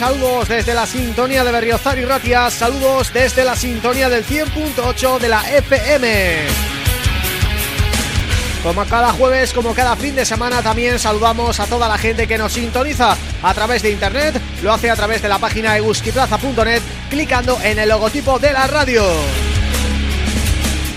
saludos desde la sintonía de Berriozar y Ratia, saludos desde la sintonía del 100.8 de la FM. Como cada jueves, como cada fin de semana, también saludamos a toda la gente que nos sintoniza a través de internet, lo hace a través de la página eguskiplaza.net, clicando en el logotipo de la radio.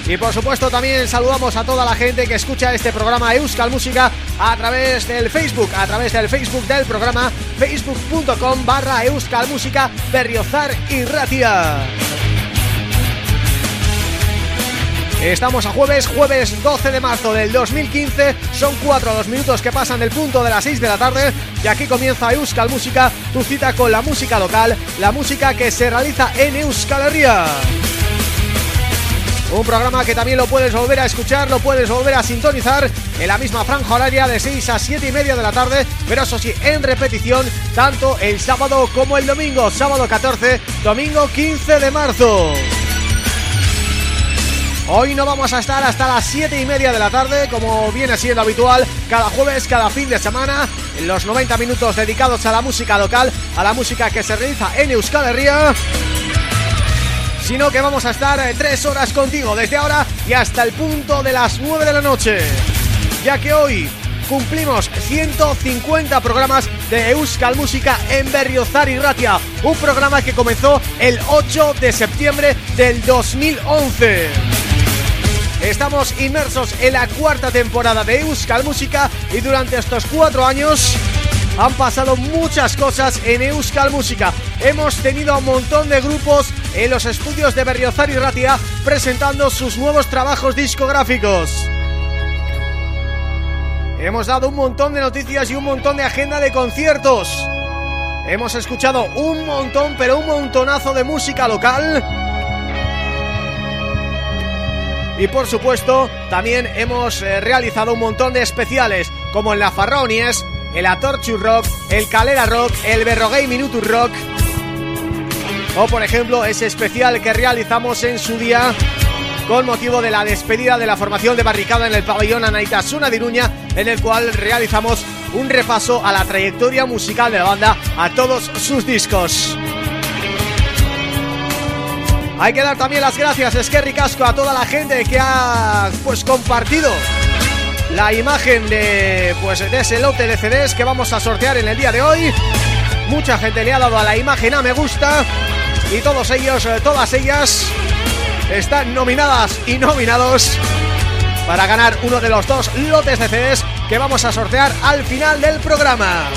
Y por supuesto también saludamos a toda la gente que escucha este programa Euskal Música a través del Facebook, a través del Facebook del programa facebook.com barra Euskal Música Berriozar y Ratia. Estamos a jueves, jueves 12 de marzo del 2015 Son cuatro los minutos que pasan del punto de las 6 de la tarde Y aquí comienza Euskal Música Tu cita con la música local La música que se realiza en Euskal Herria un programa que también lo puedes volver a escuchar, lo puedes volver a sintonizar en la misma franja horaria de 6 a 7 y media de la tarde, pero eso sí, en repetición, tanto el sábado como el domingo, sábado 14, domingo 15 de marzo. Hoy no vamos a estar hasta las 7 y media de la tarde, como viene siendo habitual, cada jueves, cada fin de semana, en los 90 minutos dedicados a la música local, a la música que se realiza en Euskal Herria sino que vamos a estar eh, tres horas contigo desde ahora y hasta el punto de las 9 de la noche, ya que hoy cumplimos 150 programas de Euskal Música en Berriozar y Ratia, un programa que comenzó el 8 de septiembre del 2011. Estamos inmersos en la cuarta temporada de Euskal Música y durante estos cuatro años han pasado muchas cosas en Euskal Música. Hemos tenido un montón de grupos en los estudios de Berriozar y Ratia presentando sus nuevos trabajos discográficos. Hemos dado un montón de noticias y un montón de agenda de conciertos. Hemos escuchado un montón, pero un montonazo de música local. Y por supuesto, también hemos eh, realizado un montón de especiales, como el La Farronies, el Atorchu Rock, el Calera Rock, el Berrogay Minutus Rock o por ejemplo ese especial que realizamos en su día con motivo de la despedida de la formación de barricada en el pabellón Anaitasuna de Iruña en el cual realizamos un repaso a la trayectoria musical de la banda a todos sus discos. Hay que dar también las gracias, Esquerri Casco, a toda la gente que ha pues compartido la imagen de pues de ese lote de CDs que vamos a sortear en el día de hoy. Mucha gente le ha dado a la imagen a me gusta y todos ellos, eh, todas ellas están nominadas y nominados para ganar uno de los dos lotes de CDs que vamos a sortear al final del programa.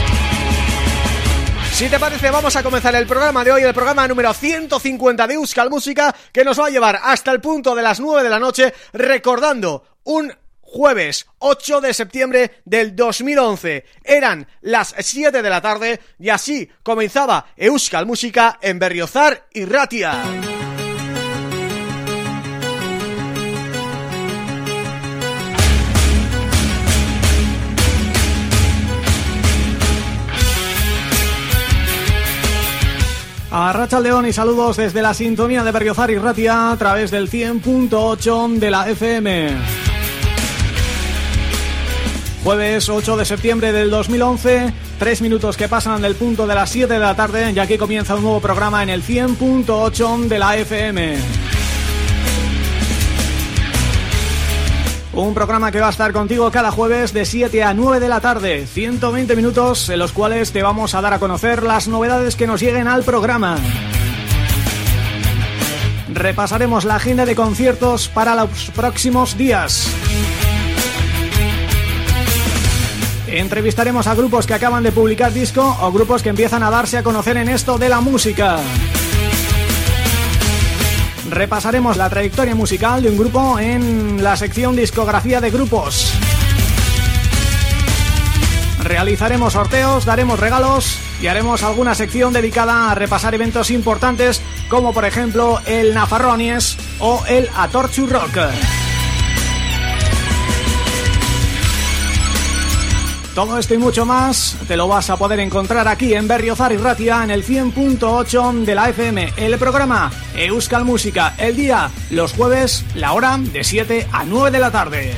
Si te parece, vamos a comenzar el programa de hoy, el programa número 150 de Euskal Música, que nos va a llevar hasta el punto de las 9 de la noche, recordando un jueves 8 de septiembre del 2011. Eran las 7 de la tarde y así comenzaba Euskal Música en Berriozar y Ratia. A Racha León y saludos desde la sintonía de Berriozar y Ratia a través del 100.8 de la FM. Jueves 8 de septiembre del 2011, tres minutos que pasan del punto de las 7 de la tarde y aquí comienza un nuevo programa en el 100.8 de la FM. Un programa que va a estar contigo cada jueves de 7 a 9 de la tarde, 120 minutos en los cuales te vamos a dar a conocer las novedades que nos lleguen al programa. Repasaremos la agenda de conciertos para los próximos días. Entrevistaremos a grupos que acaban de publicar disco o grupos que empiezan a darse a conocer en esto de la música. Repasaremos la trayectoria musical de un grupo en la sección discografía de grupos. Realizaremos sorteos, daremos regalos y haremos alguna sección dedicada a repasar eventos importantes como por ejemplo el Nafarronies o el Atorchu Rock. Todo esto y mucho más te lo vas a poder encontrar aquí en Berriozar y Ratia en el 100.8 de la FM. El programa Euskal Música, el día, los jueves, la hora de 7 a 9 de la tarde.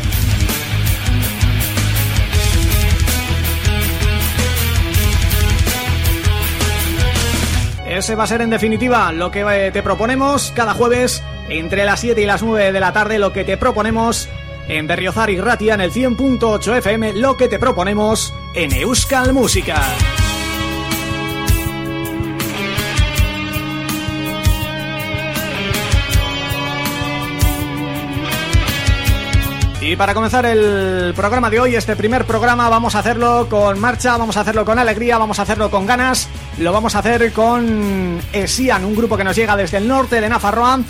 Ese va a ser en definitiva lo que eh, te proponemos cada jueves entre las 7 y las 9 de la tarde, lo que te proponemos en Berriozar y Ratia en el 100.8 FM lo que te proponemos en Euskal Música. Y para comenzar el programa de hoy, este primer programa, vamos a hacerlo con marcha, vamos a hacerlo con alegría, vamos a hacerlo con ganas. Lo vamos a hacer con Esian, un grupo que nos llega desde el norte de Nafarroa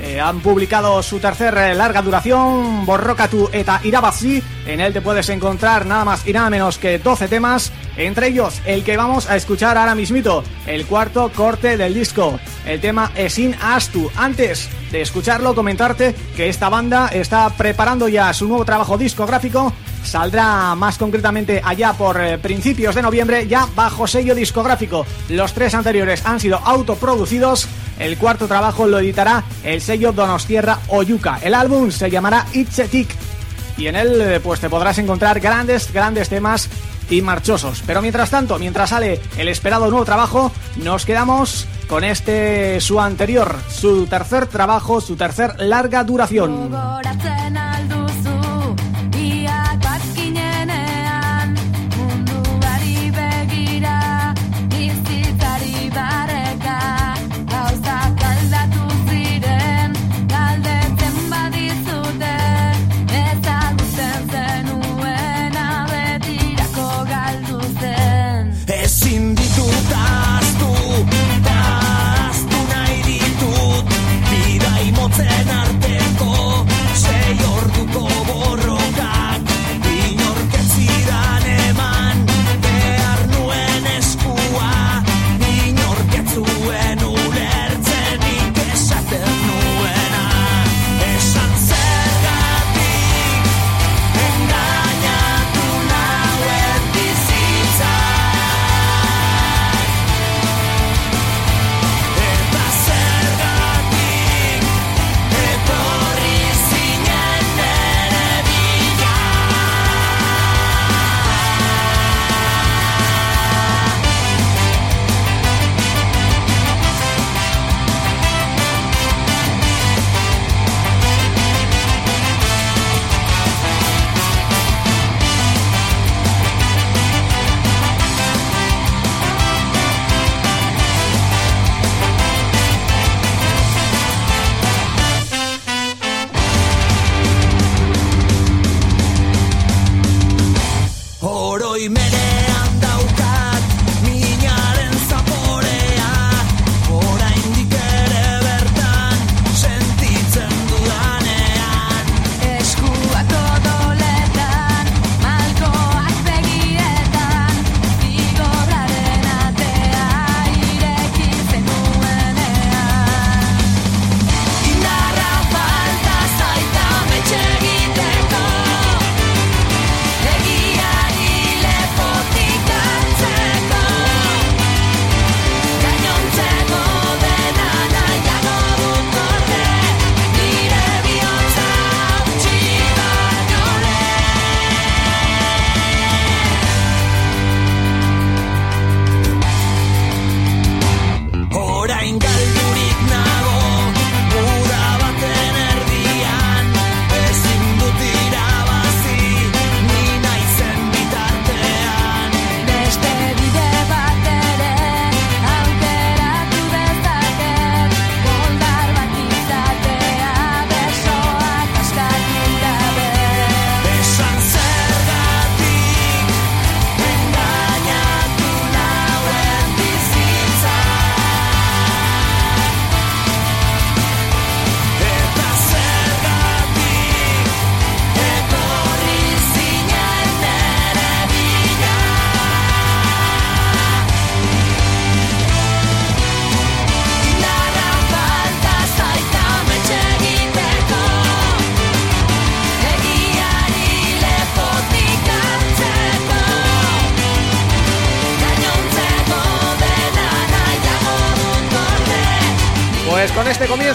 eh, han publicado su tercer eh, larga duración, Borrokatu eta Irabazi. En él te puedes encontrar nada más y nada menos que 12 temas, entre ellos el que vamos a escuchar ahora mismito, el cuarto corte del disco, el tema Esin Astu. Antes de escucharlo, comentarte que esta banda está preparando ya su nuevo trabajo discográfico saldrá más concretamente allá por eh, principios de noviembre ya bajo sello discográfico. Los tres anteriores han sido autoproducidos el cuarto trabajo lo editará el sello Donostierra Oyuca. El álbum se llamará It's a y en él eh, pues te podrás encontrar grandes, grandes temas y marchosos. Pero mientras tanto, mientras sale el esperado nuevo trabajo, nos quedamos con este su anterior, su tercer trabajo, su tercer larga duración.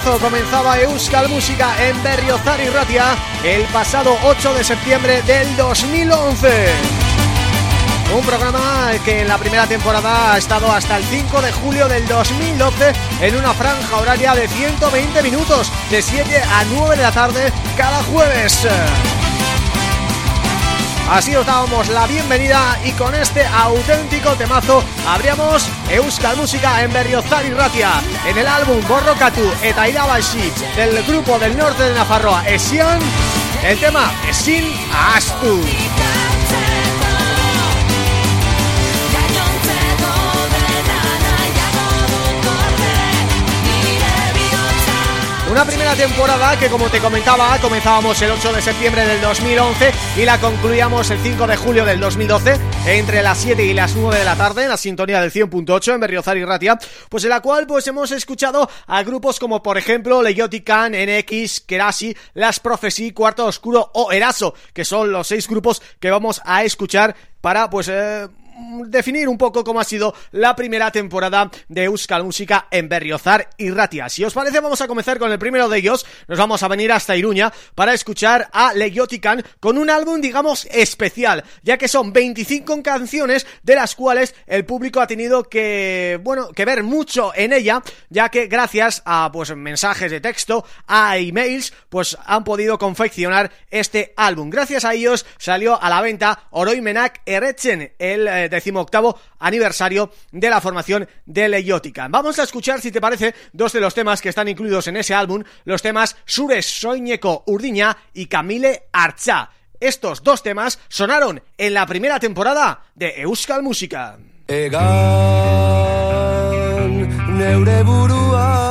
Comenzaba Euskal Música en Berriozar y Ratia el pasado 8 de septiembre del 2011. Un programa que en la primera temporada ha estado hasta el 5 de julio del 2012 en una franja horaria de 120 minutos, de 7 a 9 de la tarde cada jueves. Así os dábamos la bienvenida y con este auténtico temazo abríamos Euskal Música en Berriozar y Ratia en el álbum Borrokatu eta Irabashi del grupo del norte de Nafarroa Esian el tema Sin Astu. Una primera temporada que como te comentaba comenzábamos el 8 de septiembre del 2011 y la concluíamos el 5 de julio del 2012 entre las 7 y las 9 de la tarde en la sintonía del 100.8 en Berriozar y Ratia, pues en la cual pues hemos escuchado a grupos como por ejemplo Leyotican, NX, Kerasi, Las Profesí, Cuarto Oscuro o Eraso, que son los seis grupos que vamos a escuchar para pues... Eh, definir un poco cómo ha sido la primera temporada de Euskal Música en Berriozar y Ratia. Si os parece vamos a comenzar con el primero de ellos, nos vamos a venir hasta Iruña para escuchar a Leyotican con un álbum digamos especial, ya que son 25 canciones de las cuales el público ha tenido que, bueno, que ver mucho en ella, ya que gracias a pues mensajes de texto, a emails, pues han podido confeccionar este álbum. Gracias a ellos salió a la venta Oroimenak Erechen, el eh, decimoctavo aniversario de la formación de Leiotica. Vamos a escuchar, si te parece, dos de los temas que están incluidos en ese álbum, los temas Sures Soñeko Urdiña y Camille Archa. Estos dos temas sonaron en la primera temporada de Euskal Música. Egan neure buruan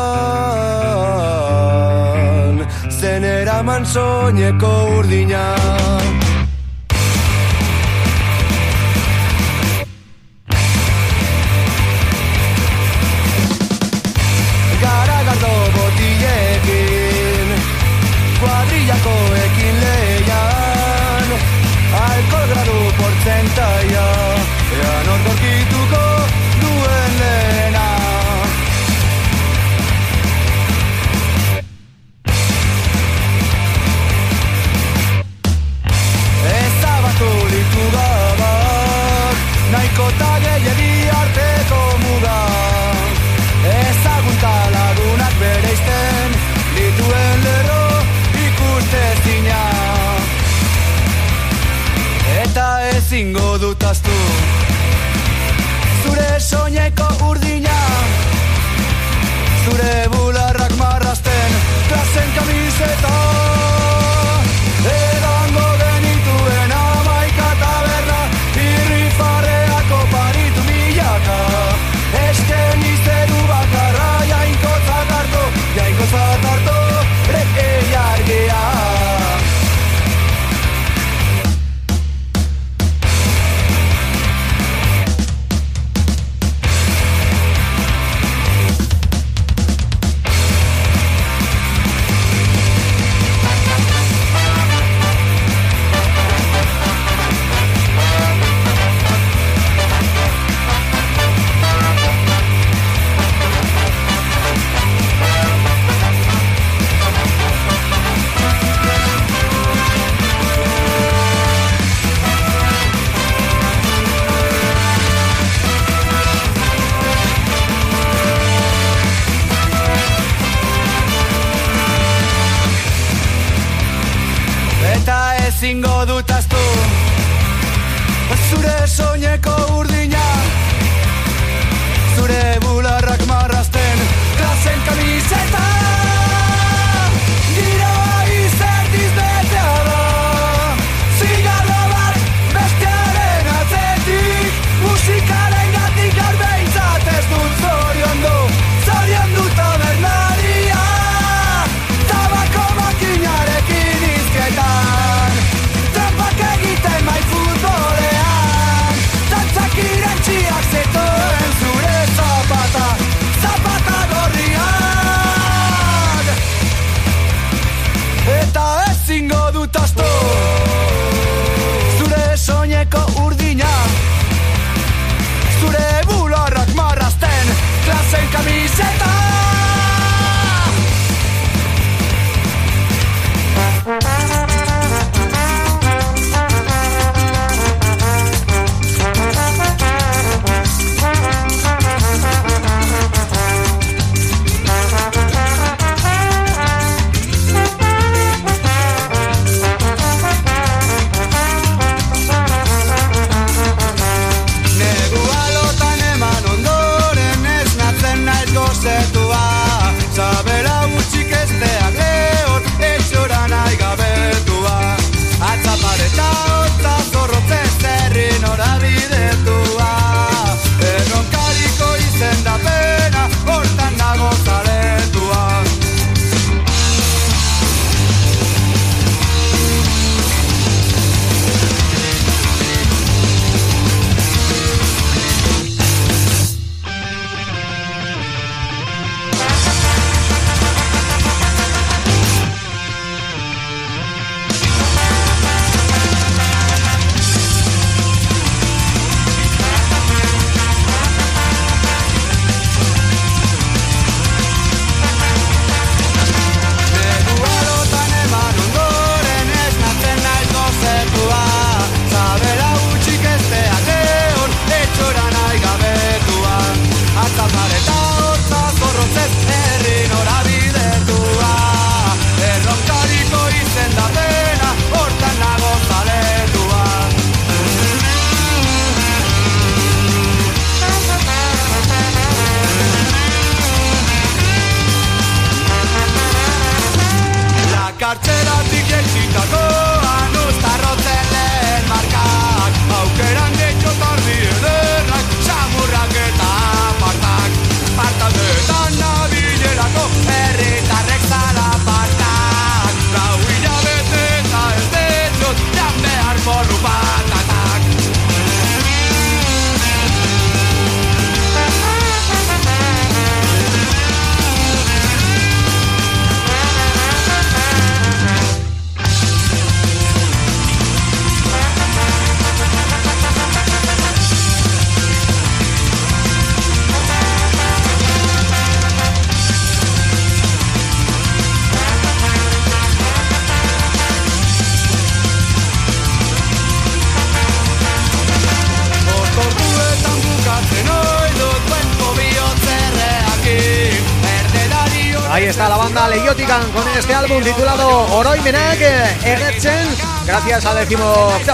Soñeco urdina.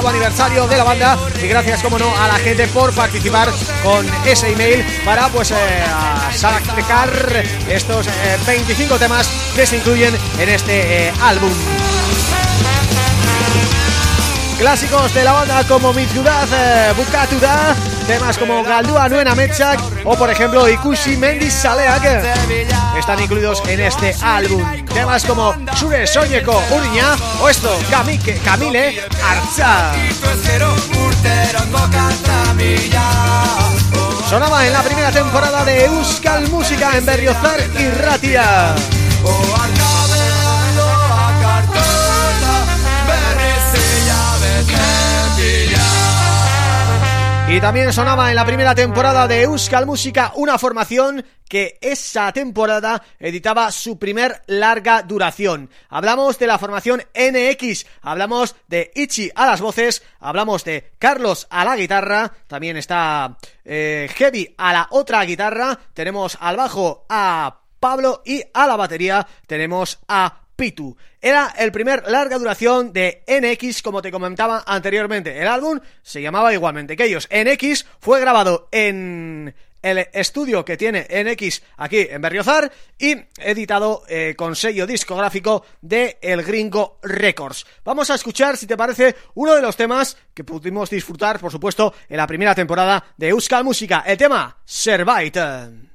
aniversario de la banda y gracias, como no, a la gente por participar con ese email para pues eh, sacar estos eh, 25 temas que se incluyen en este eh, álbum. Clásicos de la banda como Mi Ciudad, Bucatuda temas como Galdua Nuena Mechak o por ejemplo Ikushi Mendiz Saleak están incluidos en este álbum. Temas como Sure Soñeko Uriña o esto, Kamike, Kamile Arza. Sonaba en la primera temporada de Euskal Música en Berriozar y Ratia. Y también sonaba en la primera temporada de Euskal Música una formación que esa temporada editaba su primer larga duración. Hablamos de la formación NX, hablamos de Ichi a las voces, hablamos de Carlos a la guitarra, también está eh, Heavy a la otra guitarra, tenemos al bajo a Pablo y a la batería tenemos a Pitu. Era el primer larga duración de NX, como te comentaba anteriormente. El álbum se llamaba igualmente que ellos. NX fue grabado en el estudio que tiene NX aquí en Berriozar y editado eh, con sello discográfico de El Gringo Records. Vamos a escuchar, si te parece, uno de los temas que pudimos disfrutar, por supuesto, en la primera temporada de Euskal Música, el tema Servite.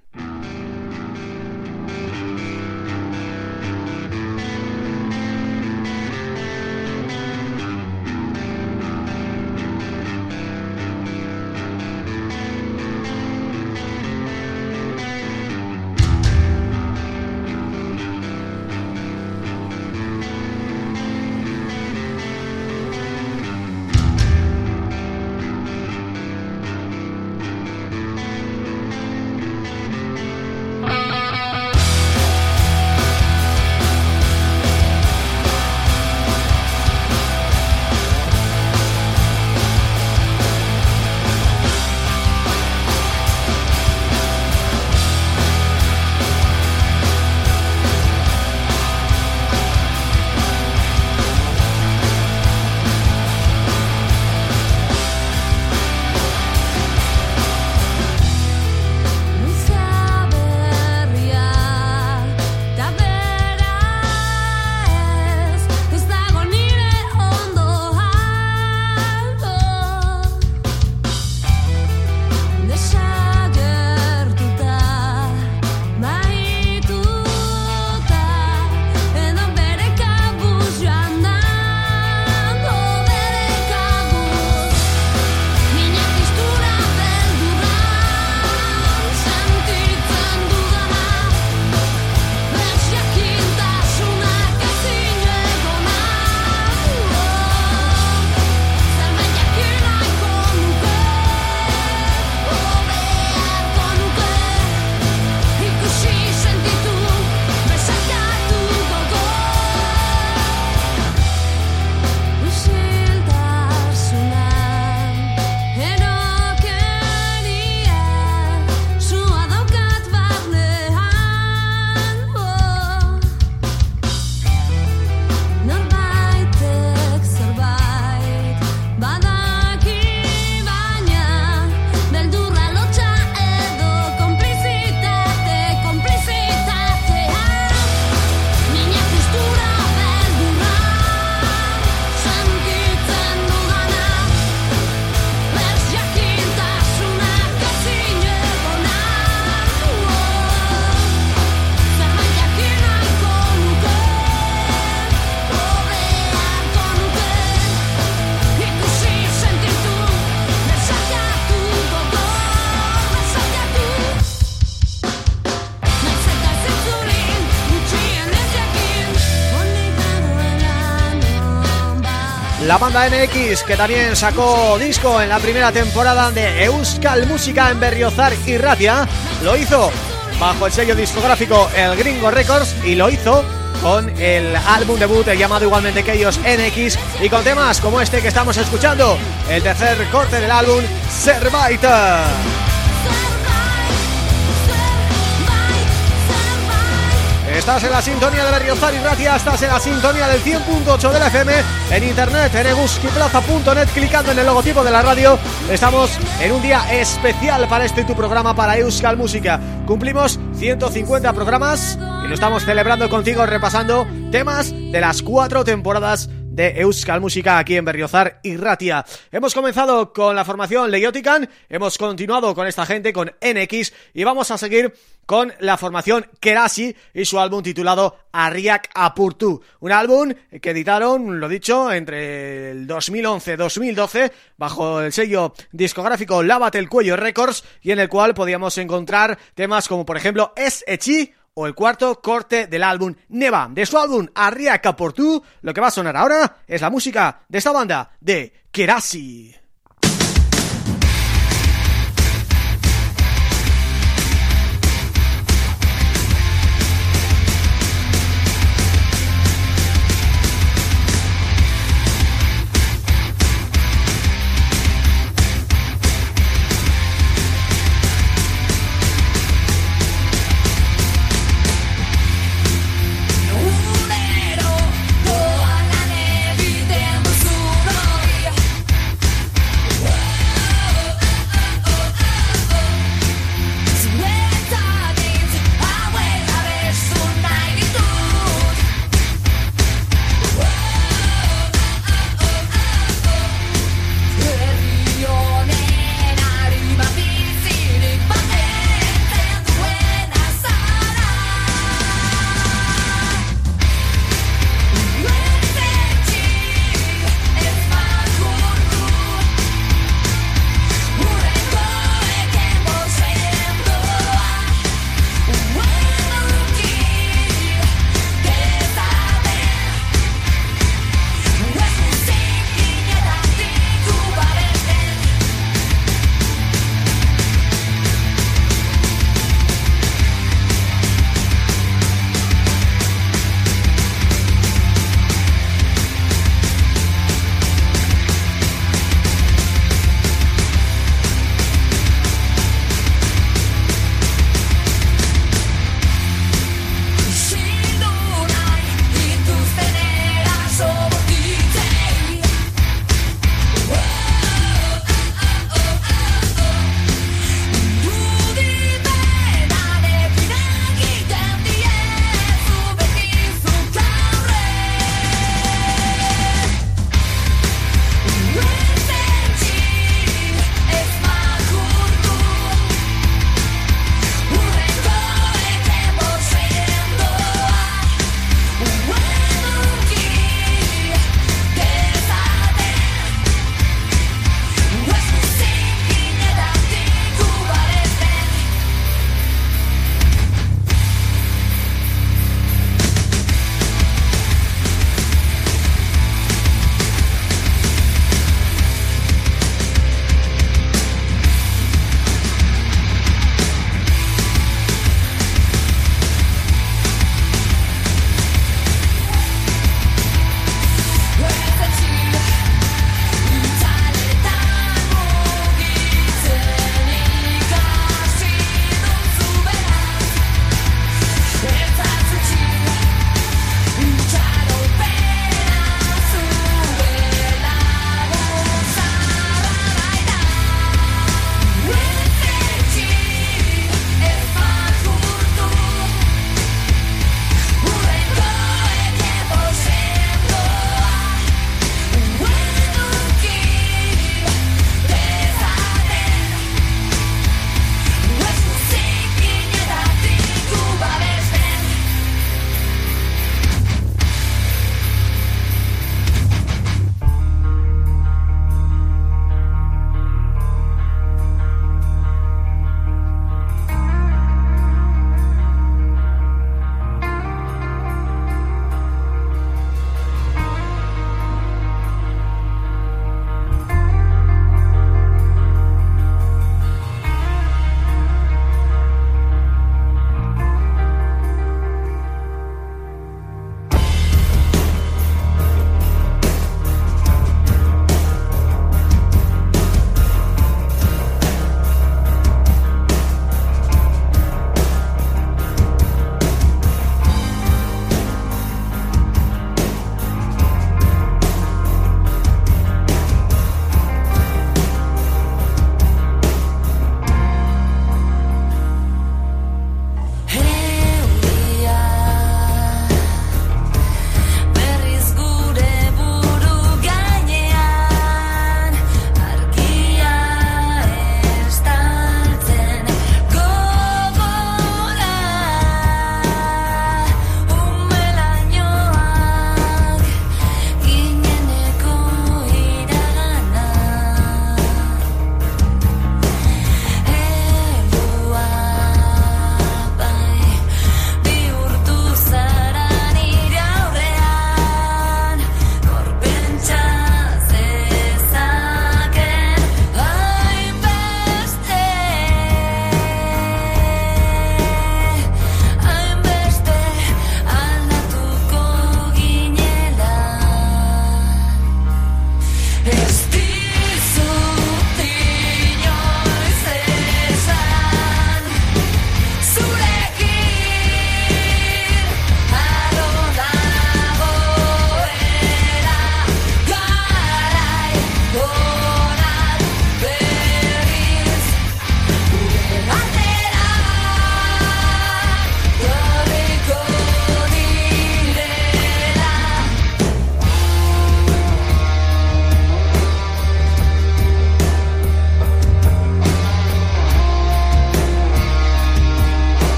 Banda NX que también sacó disco en la primera temporada de Euskal Música en Berriozar y Ratia Lo hizo bajo el sello discográfico El Gringo Records y lo hizo con el álbum debut llamado igualmente que ellos NX y con temas como este que estamos escuchando, el tercer corte del álbum Servite. Estás en la sintonía de Berriozar y Ratia, estás en la sintonía del 100.8 de la FM En internet, en eguskiplaza.net, clicando en el logotipo de la radio. Estamos en un día especial para este tu programa para Euskal Música. Cumplimos 150 programas y lo estamos celebrando contigo repasando temas de las cuatro temporadas de Euskal Música aquí en Berriozar y Ratia. Hemos comenzado con la formación Leiotican, hemos continuado con esta gente, con NX, y vamos a seguir con la formación Kerasi y su álbum titulado Arriak Apurtu. Un álbum que editaron, lo dicho, entre el 2011-2012 bajo el sello discográfico Lávate el Cuello Records y en el cual podíamos encontrar temas como por ejemplo Es Echi o el cuarto corte del álbum Neva, de su álbum Arriaca por tú, lo que va a sonar ahora es la música de esta banda de Kerasi.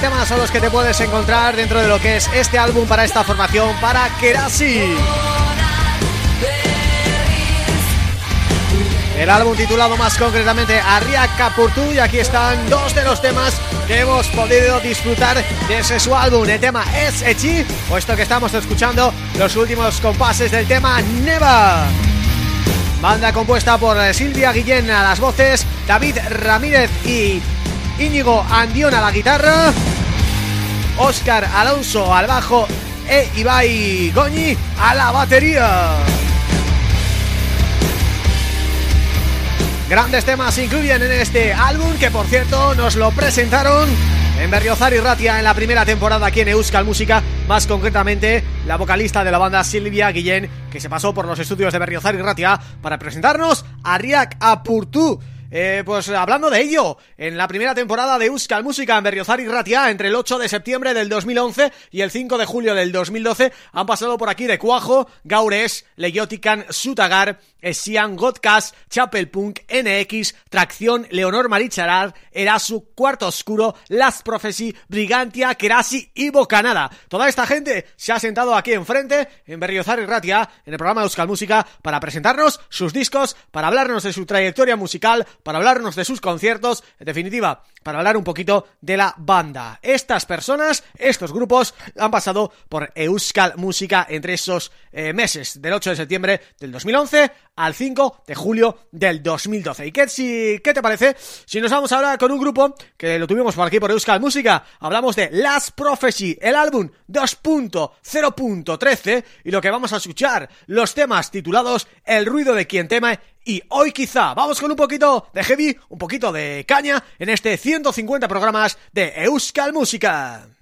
Temas son los que te puedes encontrar dentro de lo que es este álbum para esta formación, para Kerasi. El álbum titulado más concretamente Arria Capurtu y aquí están dos de los temas que hemos podido disfrutar de ese su álbum. El tema es Echi, puesto que estamos escuchando los últimos compases del tema Neva. Banda compuesta por Silvia Guillén a las voces, David Ramírez y Íñigo Andión a la guitarra, Óscar Alonso al bajo e Ibai Goñi a la batería. Grandes temas incluyen en este álbum que por cierto nos lo presentaron en Berriozar y Ratia en la primera temporada aquí en Euskal Música, más concretamente la vocalista de la banda Silvia Guillén que se pasó por los estudios de Berriozar y Ratia para presentarnos a Riak Apurtu eh, pues hablando de ello, en la primera temporada de Euskal Música en Berriozar y Ratia, entre el 8 de septiembre del 2011 y el 5 de julio del 2012, han pasado por aquí de Cuajo, Gaures, Legiotican, Sutagar, Esian, Godcast, Chapelpunk, NX, Tracción, Leonor Maricharar, Erasu, Cuarto Oscuro, Last Prophecy, Brigantia, Kerasi y Bocanada. Toda esta gente se ha sentado aquí enfrente, en Berriozar y Ratia, en el programa de Euskal Música, para presentarnos sus discos, para hablarnos de su trayectoria musical, para hablarnos de sus conciertos, en definitiva, para hablar un poquito de la banda. Estas personas, estos grupos, han pasado por Euskal Música entre esos eh, meses, del 8 de septiembre del 2011 al 5 de julio del 2012. ¿Y qué, si, qué te parece si nos vamos ahora con un grupo que lo tuvimos por aquí por Euskal Música? Hablamos de Last Prophecy, el álbum 2.0.13 y lo que vamos a escuchar, los temas titulados El ruido de quien teme y hoy quizá vamos con un poquito de heavy, un poquito de caña en este 150 programas de Euskal Música.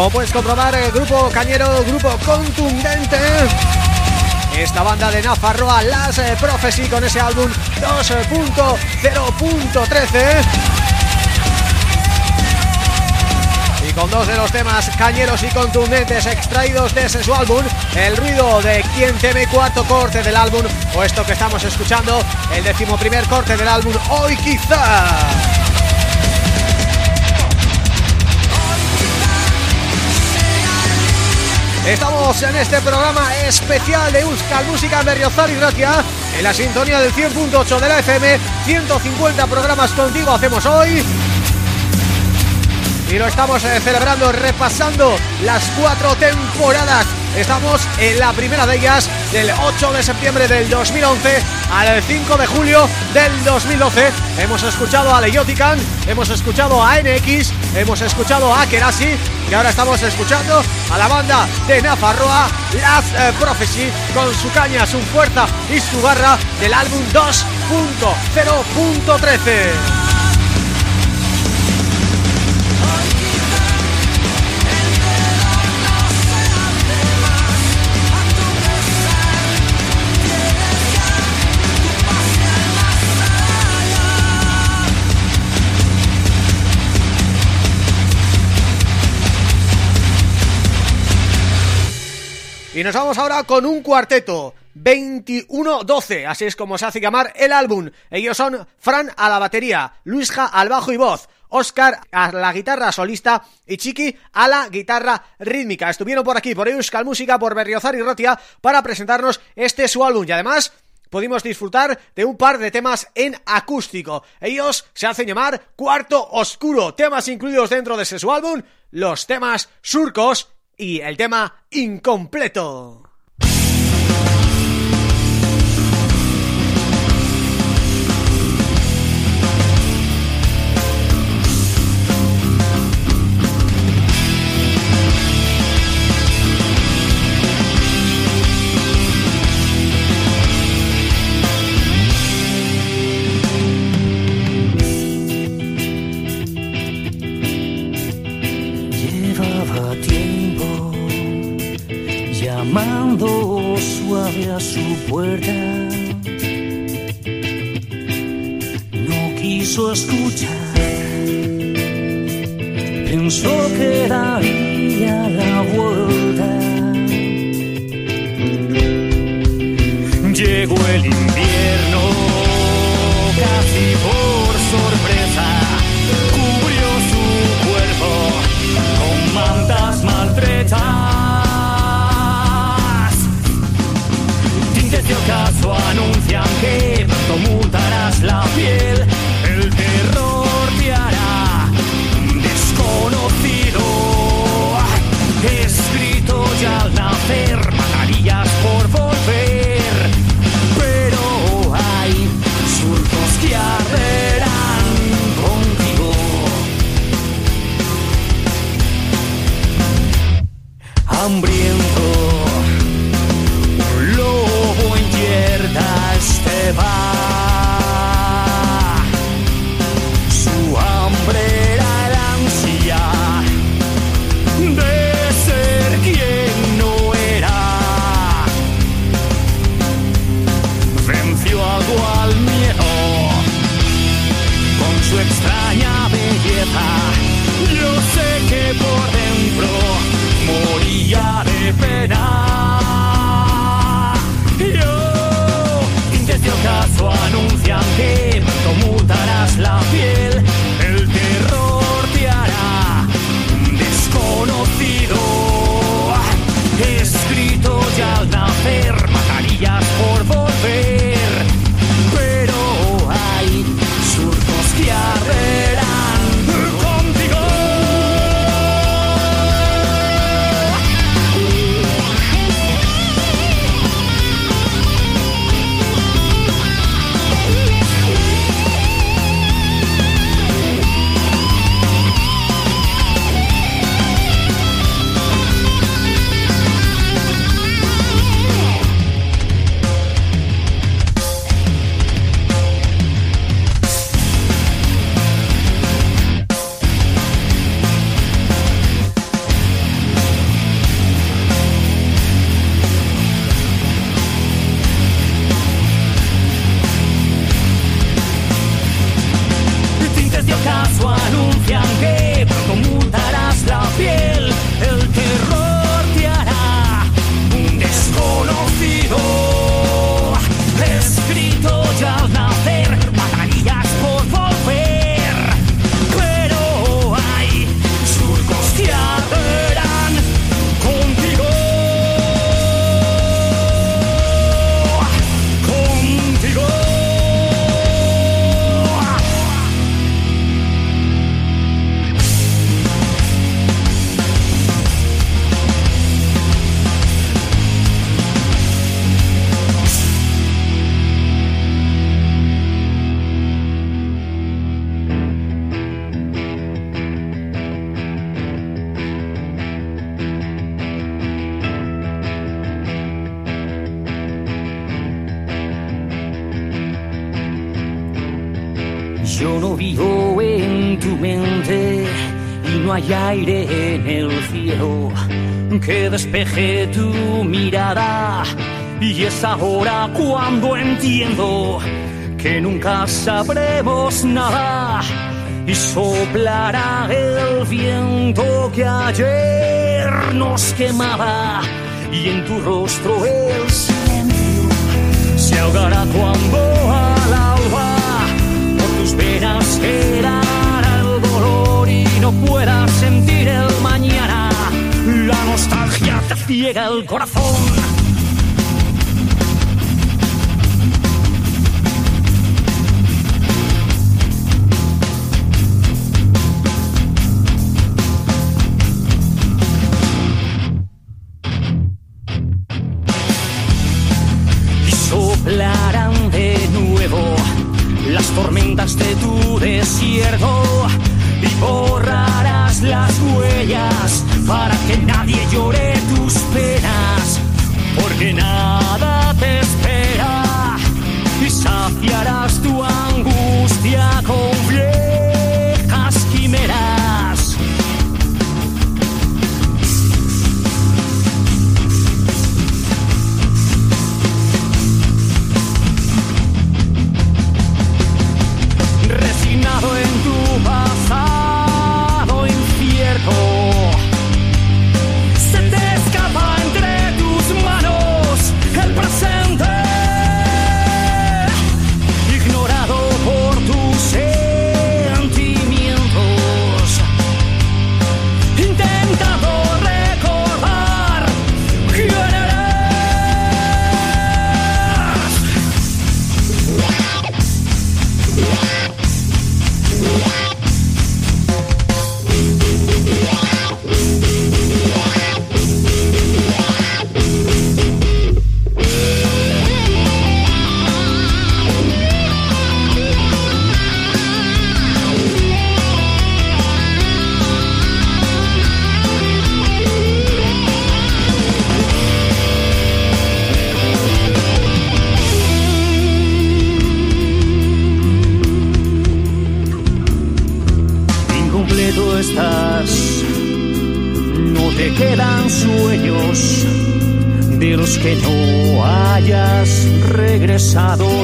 Como puedes comprobar, el grupo cañero, grupo contundente. Esta banda de Nafarroa, Las eh, con ese álbum 2.0.13 y con dos de los temas cañeros y contundentes extraídos de ese su álbum El ruido de quien teme cuarto corte del álbum o esto que estamos escuchando el decimoprimer corte del álbum Hoy quizá Estamos en este programa especial de Euskal Música Berriozar y Gracia En la sintonía del 100.8 de la FM 150 programas contigo hacemos hoy Y lo estamos eh, celebrando, repasando las cuatro temporadas Estamos en la primera de ellas del 8 de septiembre del 2011 al 5 de julio del 2012. Hemos escuchado a Leyotican, hemos escuchado a NX, hemos escuchado a Kerasi y ahora estamos escuchando a la banda de Nafarroa, Las eh, Prophecy, con su caña, su fuerza y su garra del álbum 2.0.13. Y nos vamos ahora con un cuarteto 21-12, así es como se hace llamar el álbum. Ellos son Fran a la batería, Luisja al bajo y voz, Oscar a la guitarra solista y Chiqui a la guitarra rítmica. Estuvieron por aquí, por Euskal Música, por Berriozar y Rotia para presentarnos este su álbum y además pudimos disfrutar de un par de temas en acústico. Ellos se hacen llamar Cuarto Oscuro, temas incluidos dentro de ese su álbum, los temas surcos y el tema incompleto. A su puerta. No quiso escuchar, pensó que daría la vuelta. Llegó el caso anuncian que pronto mutarás la piel. El terror te hará desconocido. Escrito ya al nacer, matarías por volver. Pero hay surcos que arderán contigo. Hambriento. Vacío en tu mente y no hay aire en el cielo que despeje tu mirada. Y es ahora cuando entiendo que nunca sabremos nada y soplará el viento que ayer nos quemaba y en tu rostro el silencio se ahogará al quedará el dolor y no puedas sentir el mañana. La nostalgia te ciega el corazón. Tormentas de tu desierto y borrarás las huellas para que nadie llore tus penas, porque nada te espera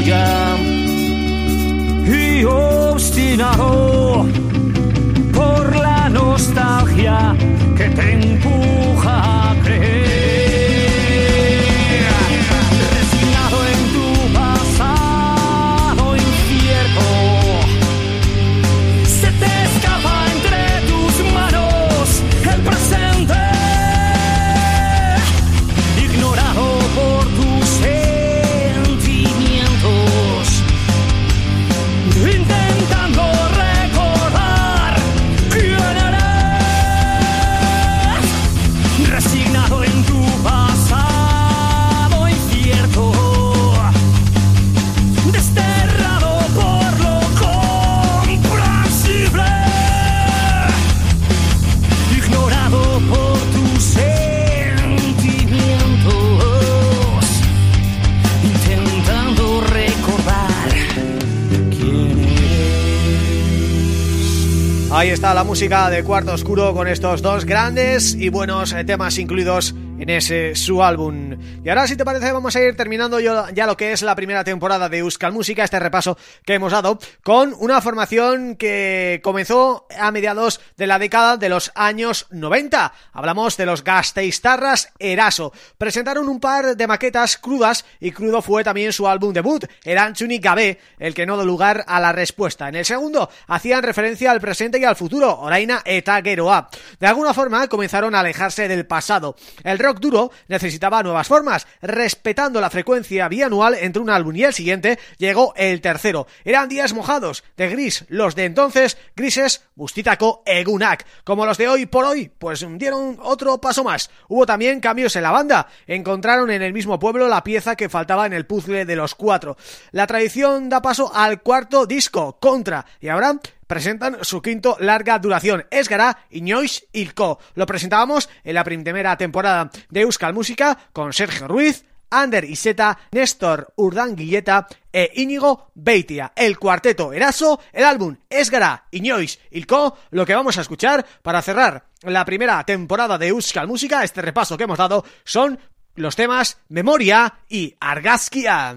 ya y obstinado por la nostalgia que te empuja la música de Cuarto Oscuro con estos dos grandes y buenos eh, temas incluidos en ese su álbum. Y ahora si te parece vamos a ir terminando ya lo que es la primera temporada de Euskal Música, este repaso que hemos dado, con una formación que comenzó a mediados de la década de los años 90. Hablamos de los Gasteiztarras Eraso. Presentaron un par de maquetas crudas y crudo fue también su álbum debut, Eranchuni Gabe, el que no dio lugar a la respuesta. En el segundo hacían referencia al presente y al futuro, Oraina eta Geroa. De alguna forma comenzaron a alejarse del pasado. El rock duro necesitaba nuevas formas, respetando la frecuencia bianual entre un álbum y el siguiente, llegó el tercero. Eran días mojados, de gris, los de entonces, grises, bustitaco, egunak. Como los de hoy por hoy, pues dieron otro paso más. Hubo también cambios en la banda, encontraron en el mismo pueblo la pieza que faltaba en el puzzle de los cuatro. La tradición da paso al cuarto disco, Contra, y ahora presentan su quinto larga duración, Esgará y Ilko. Lo presentábamos en la primera temporada de Euskal Música con Sergio Ruiz, Ander Iseta, Néstor Urdanguilleta e Íñigo Beitia. El cuarteto Eraso, el álbum Esgara, Iñois, Ilko, lo que vamos a escuchar para cerrar la primera temporada de Euskal Música, este repaso que hemos dado, son los temas Memoria y Argaskia.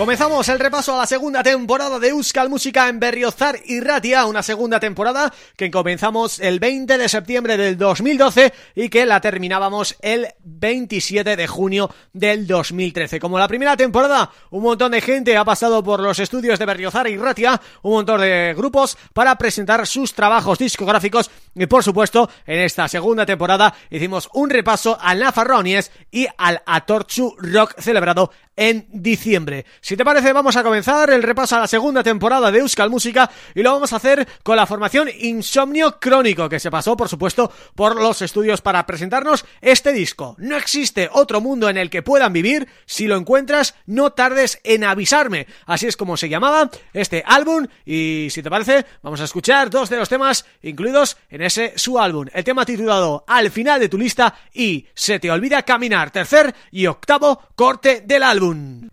Comenzamos el repaso a la segunda temporada de Euskal Música en Berriozar y Ratia, una segunda temporada que comenzamos el 20 de septiembre del 2012 y que la terminábamos el 27 de junio del 2013. Como la primera temporada, un montón de gente ha pasado por los estudios de Berriozar y Ratia, un montón de grupos para presentar sus trabajos discográficos y por supuesto, en esta segunda temporada hicimos un repaso al Nafarronies y al Atorchu Rock celebrado en diciembre. Si te parece, vamos a comenzar el repaso a la segunda temporada de Euskal Música y lo vamos a hacer con la formación Insomnio Crónico, que se pasó, por supuesto, por los estudios para presentarnos este disco. No existe otro mundo en el que puedan vivir, si lo encuentras, no tardes en avisarme. Así es como se llamaba este álbum y si te parece, vamos a escuchar dos de los temas incluidos en ese su álbum. El tema titulado Al final de tu lista y Se te olvida caminar, tercer y octavo corte del álbum.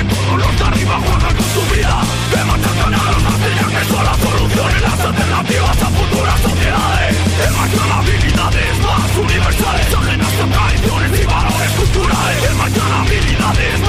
que todos los de arriba juegan con su vida Que matan a los que son las soluciones Las alternativas a futuras sociedades Enmarcan habilidades más universales Ajenas a tradiciones y valores culturales Enmarcan habilidades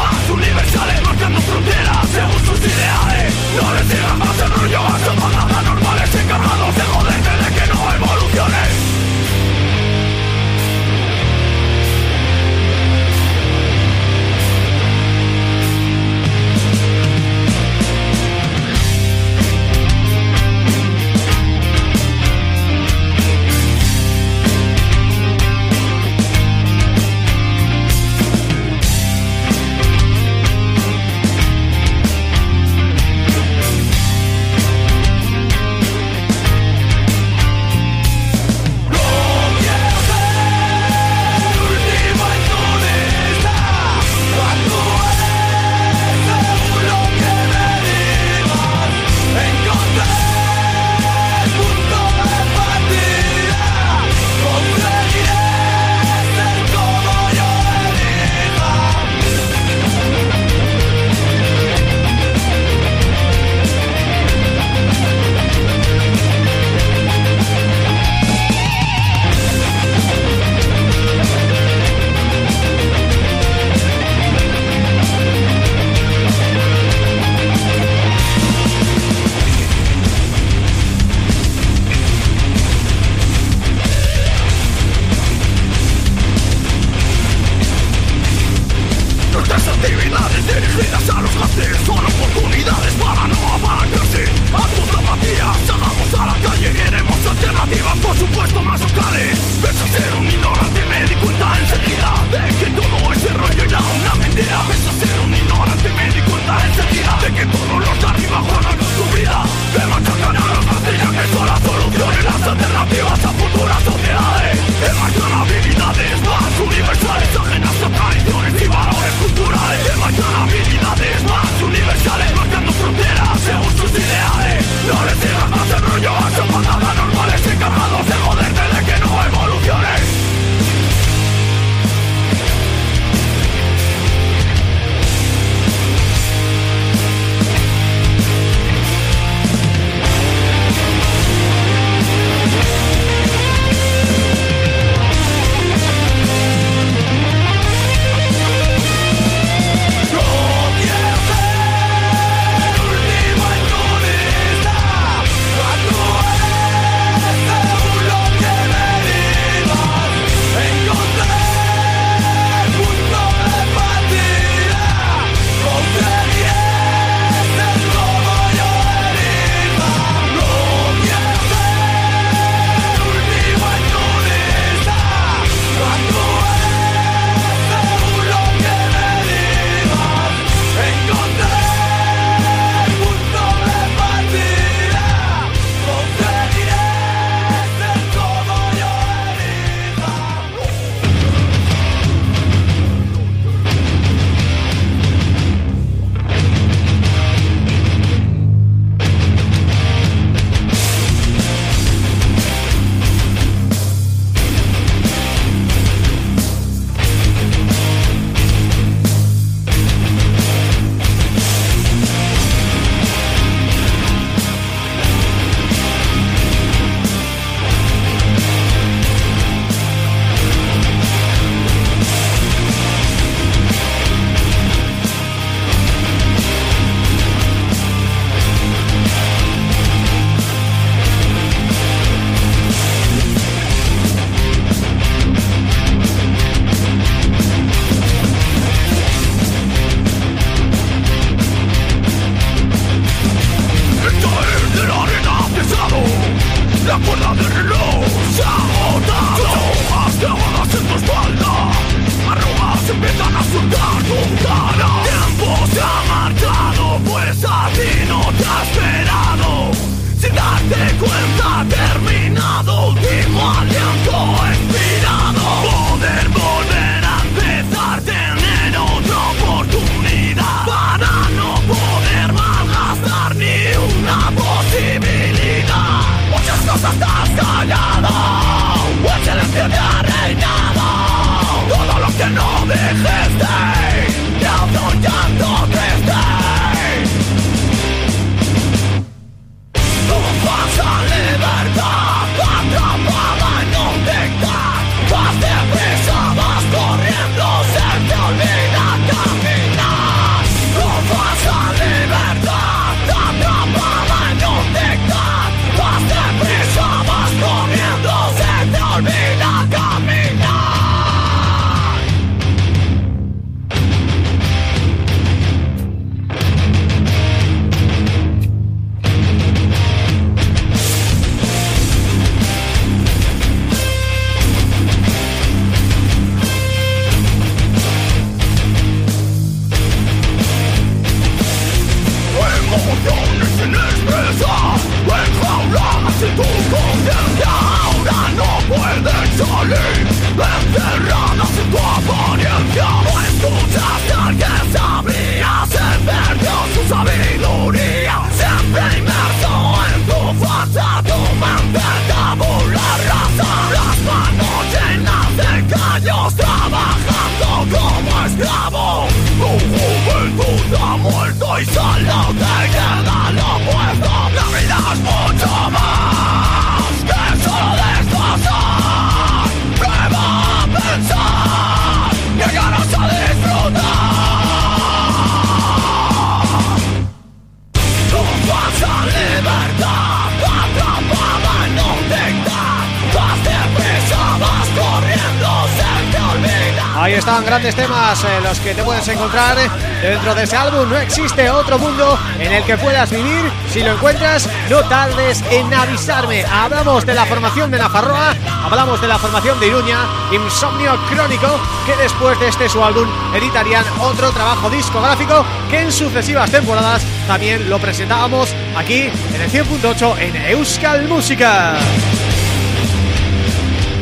de ese álbum. No existe otro mundo en el que puedas vivir. Si lo encuentras, no tardes en avisarme. Hablamos de la formación de Nafarroa, hablamos de la formación de Iruña, Insomnio Crónico, que después de este su álbum editarían otro trabajo discográfico que en sucesivas temporadas también lo presentábamos aquí en el 100.8 en Euskal Música.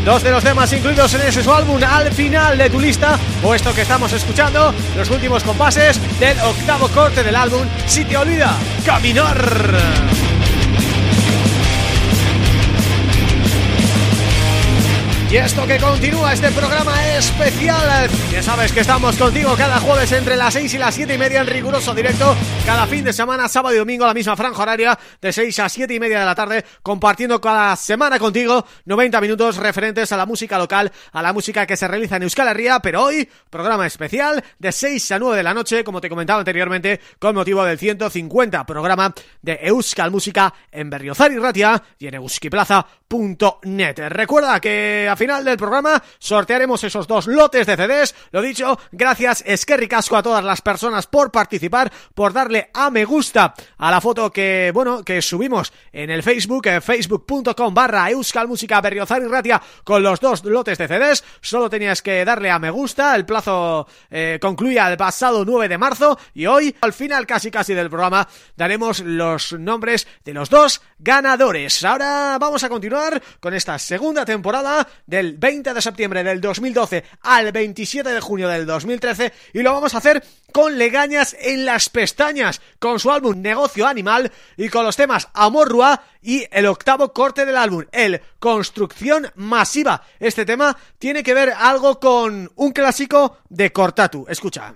Dos de los temas incluidos en ese su álbum al final de tu lista o esto que estamos escuchando, los últimos compases del octavo corte del álbum Si te olvida, Caminar. Y esto que continúa este programa especial Ya sabes que estamos contigo cada jueves entre las 6 y las 7 y media en riguroso directo. Cada fin de semana, sábado y domingo, la misma franja horaria De 6 a 7 y media de la tarde Compartiendo cada semana contigo 90 minutos referentes a la música local A la música que se realiza en Euskal Herria Pero hoy, programa especial de 6 a 9 de la noche Como te comentaba anteriormente Con motivo del 150 programa de Euskal Música En Berriozar y Ratia y en euskiplaza.net Recuerda que a final del programa sortearemos esos dos lotes de CDs. Lo dicho, gracias Esquerri Casco a todas las personas por participar, por darle a me gusta a la foto que, bueno, que subimos en el Facebook, en facebook.com barra Euskal Música Berriozar y Ratia con los dos lotes de CDs. Solo tenías que darle a me gusta, el plazo eh, concluía el pasado 9 de marzo y hoy, al final casi casi del programa, daremos los nombres de los dos ganadores. Ahora vamos a continuar con esta segunda temporada del 20 de septiembre del 2012 al 27 de junio del 2013 y lo vamos a hacer con Legañas en las pestañas, con su álbum Negocio Animal y con los temas Amor Rua y el octavo corte del álbum, el Construcción Masiva. Este tema tiene que ver algo con un clásico de Cortatu. Escucha.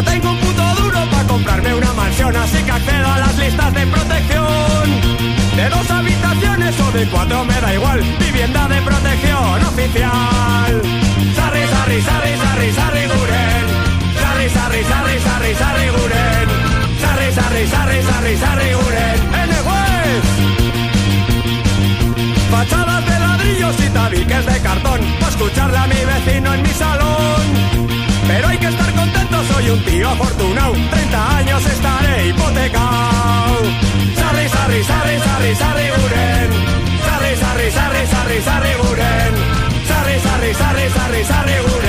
No tengo un puto duro para comprarme una mansión, así que accedo a las listas de protección. De dos habitaciones o de cuatro me da igual, vivienda de protección oficial. Sarri, sarri, sarri, sarri, sarri, guren. Sarri, sarri, sarri, sarri, sarri, guren. Sarri, sarri, sarri, sarri, sarri, guren. En el. Fachadas de ladrillos y tabiques de cartón, para escucharle a mi vecino en mi salón. Pero hay que estar contento, soy un tío afortunado. 30 años estaré hipotecado. Sarri, sarri, sarri, sarri, sarri, guren. Sarri, sarri, sarri, sarri, sarri, guren. Sarri, sarri, sarri, sarri, sarri, guren.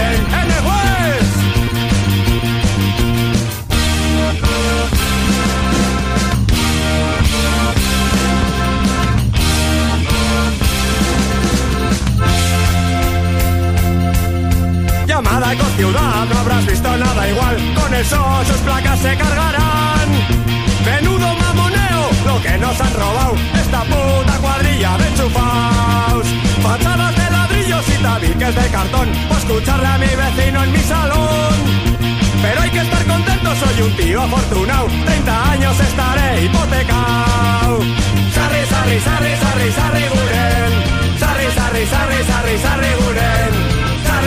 No habrás visto nada igual. Con eso sus placas se cargarán. Menudo mamoneo, lo que nos han robado. Esta puta cuadrilla de chupaos. Fachadas de ladrillos y tabiques de cartón. Para escucharle a mi vecino en mi salón. Pero hay que estar contento, soy un tío afortunado. 30 años estaré hipotecado. Sarri, sarri, sarri, sarri, sarri, guren. Sarri, sarri, sarri, sarri, sarri.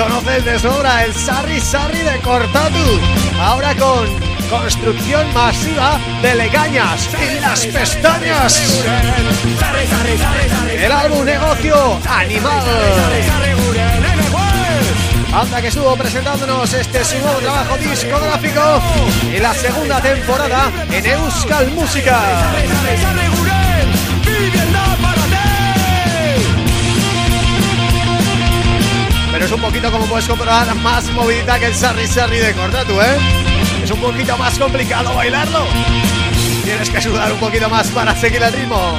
Conoces de sobra, el Sarri Sarri de Cortatu. Ahora con construcción masiva de legañas en las pestañas. El álbum Negocio Animal. En. Anda que estuvo presentándonos este su nuevo trabajo discográfico y la segunda temporada en Euskal Música. Pero es un poquito, como puedes comprobar, más movidita que el Sarri Sarri de Cortatu, ¿eh? Es un poquito más complicado bailarlo. Tienes que sudar un poquito más para seguir el ritmo.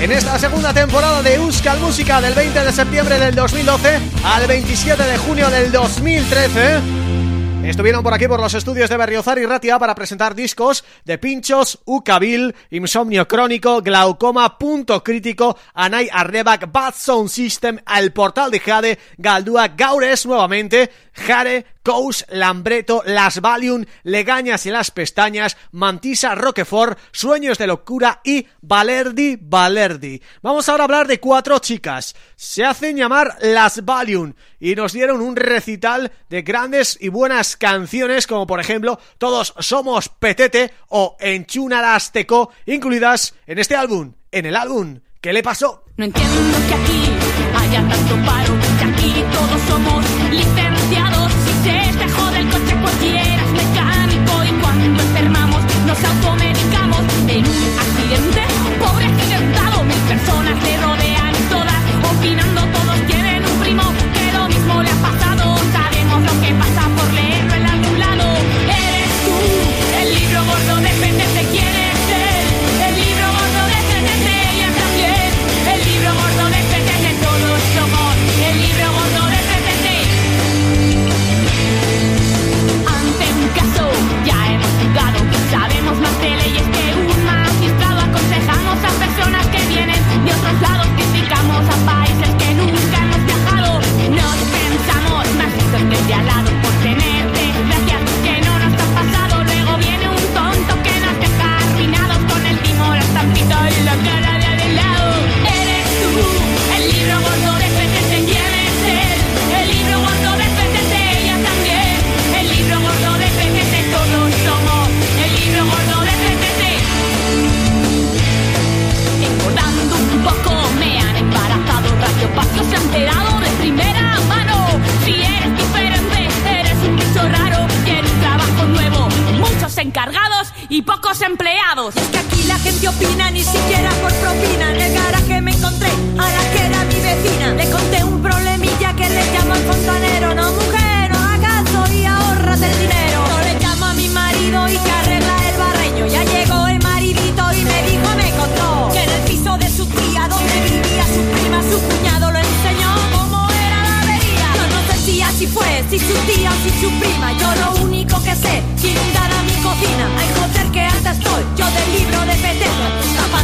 En esta segunda temporada de Euskal Música del 20 de septiembre del 2012 al 27 de junio del 2013 Estuvieron por aquí por los estudios de Berriozar y Ratia para presentar discos de Pinchos, Ucabil, Insomnio Crónico, Glaucoma, Punto Crítico, Anay Arrebak, Bad Sound System, El Portal de Jade, Galdúa, Gaures nuevamente, Jare, Cous, Lambreto, Las Valium, Legañas y las Pestañas, Mantisa, Roquefort, Sueños de Locura y Valerdi Valerdi. Vamos ahora a hablar de cuatro chicas. Se hacen llamar Las Valium y nos dieron un recital de grandes y buenas canciones como por ejemplo Todos Somos Petete o Enchunarasteco incluidas en este álbum, en el álbum ¿Qué le pasó? No entiendo que aquí haya tanto paro, que aquí todos somos licenciados. Si se te jode el coche cualquiera es mecánico y cuando enfermamos nos automedicamos en un accidente. Pobre accidentado, mil personas le rodean todas opinando todos listos que encargados y pocos empleados. Es que aquí la gente opina, ni siquiera por propina. En el garaje me encontré a la que era mi vecina. Le conté un problemilla que le llamo al fontanero. No, mujer, no hagas y ahorrate el dinero. No le llamo a mi marido y que arregla el barreño. Ya llegó si fue, si su tía o si su prima. Yo lo único que sé, que inundara mi cocina. Ay, joder, que harta estoy, yo del libro de petero.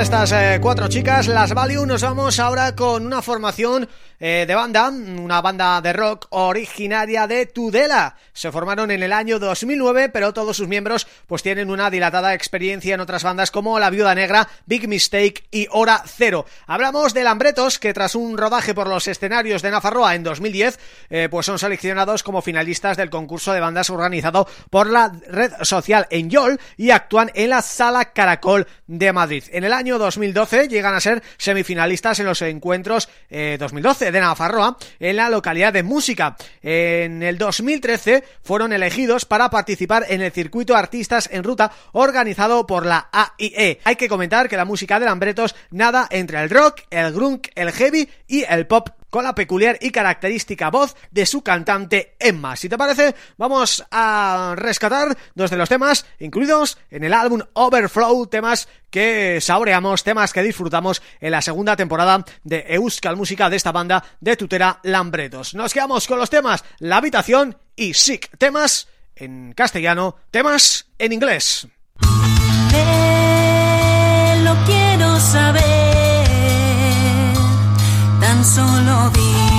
Estas eh, cuatro chicas, las Value, nos vamos ahora con una formación eh, de banda, una banda de rock originaria de Tudela. Se formaron en el año 2009, pero todos sus miembros pues tienen una dilatada experiencia en otras bandas como La Viuda Negra, Big Mistake y Hora Cero. Hablamos de Lambretos, que tras un rodaje por los escenarios de Nafarroa en 2010, eh, pues son seleccionados como finalistas del concurso de bandas organizado por la red social Enyol y actúan en la Sala Caracol de Madrid. En el año 2012 llegan a ser semifinalistas en los encuentros 2012 de Nafarroa en la localidad de Música. En el 2013 fueron elegidos para participar en el circuito Artistas en Ruta organizado por la AIE. Hay que comentar que la música de Lambretos nada entre el rock, el grunk, el heavy y el pop con la peculiar y característica voz de su cantante Emma. Si te parece, vamos a rescatar dos de los temas incluidos en el álbum Overflow, temas que saboreamos, temas que disfrutamos en la segunda temporada de Euskal Música de esta banda de tutera Lambretos. Nos quedamos con los temas La Habitación y Sick, temas en castellano, temas en inglés. lo quiero saber solo dime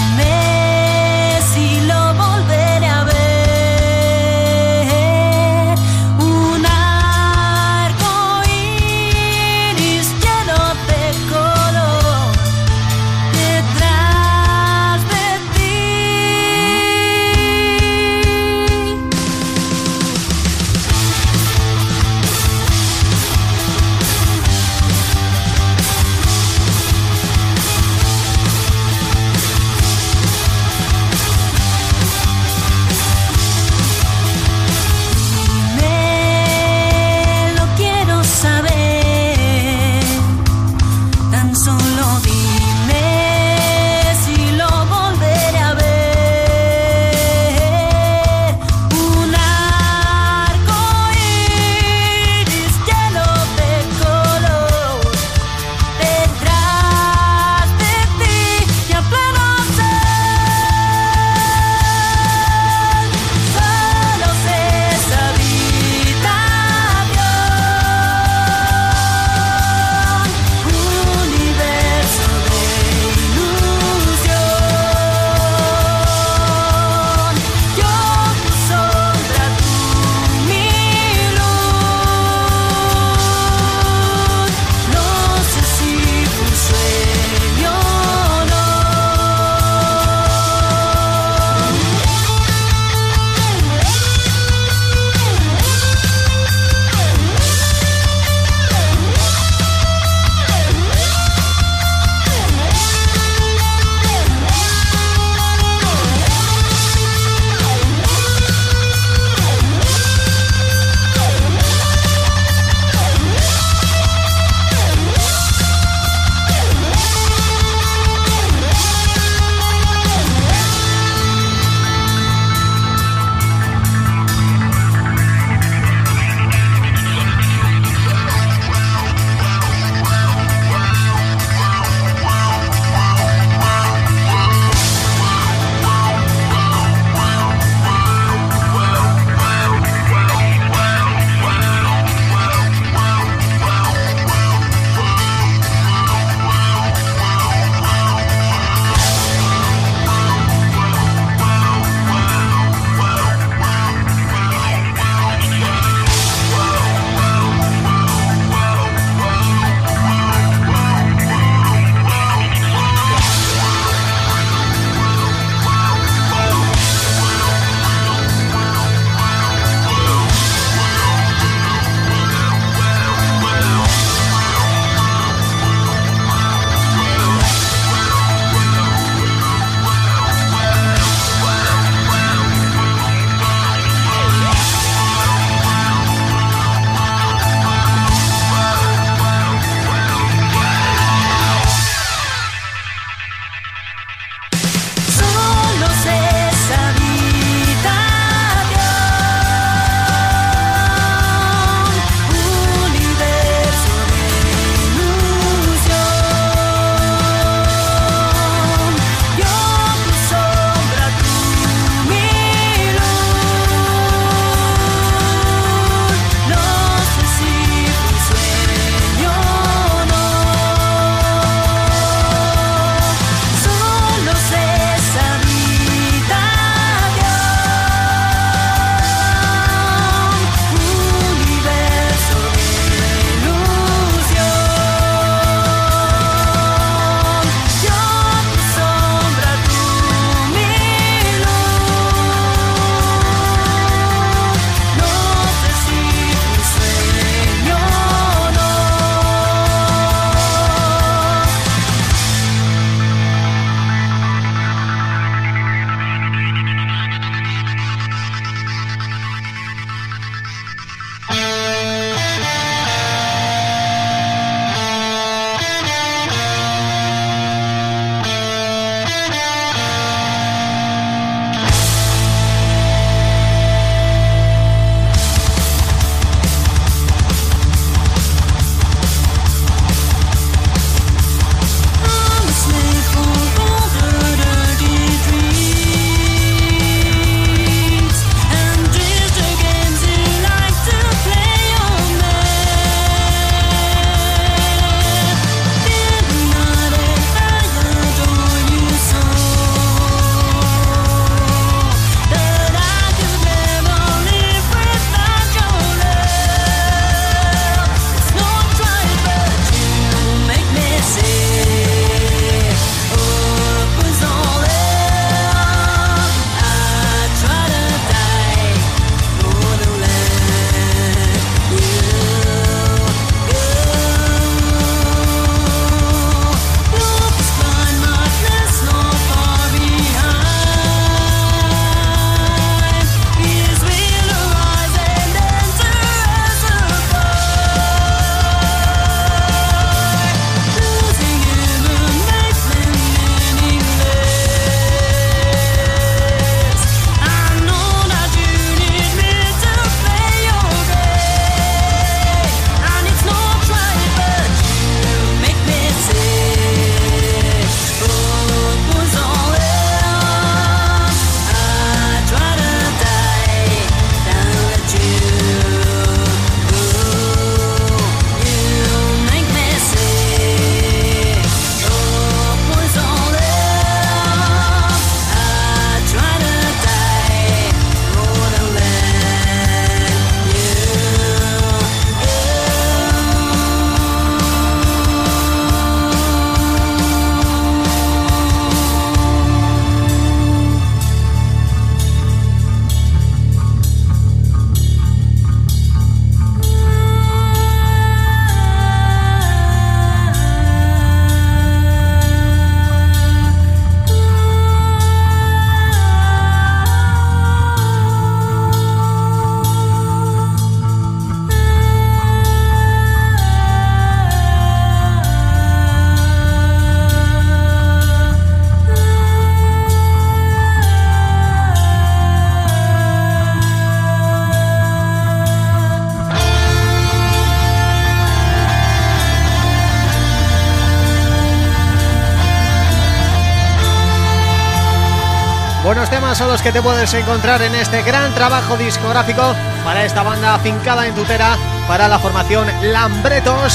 temas son los que te puedes encontrar en este gran trabajo discográfico para esta banda afincada en tutera para la formación Lambretos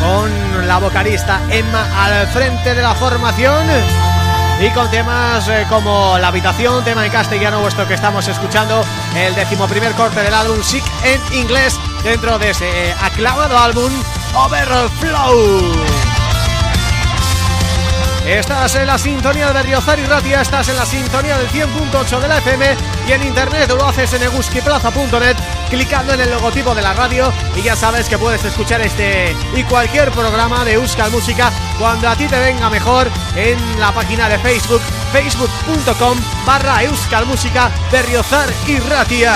con la vocalista Emma al frente de la formación y con temas eh, como La Habitación, tema en castellano vuestro que estamos escuchando, el decimoprimer corte del álbum Sick en inglés dentro de ese aclamado álbum Overflow. Estás en la sintonía de Berriozar y Ratia, estás en la sintonía del 100.8 de la FM y en internet lo haces en eguskiplaza.net clicando en el logotipo de la radio y ya sabes que puedes escuchar este y cualquier programa de Euskal Música cuando a ti te venga mejor en la página de Facebook facebook.com barra Euskal Música Berriozar y Ratia.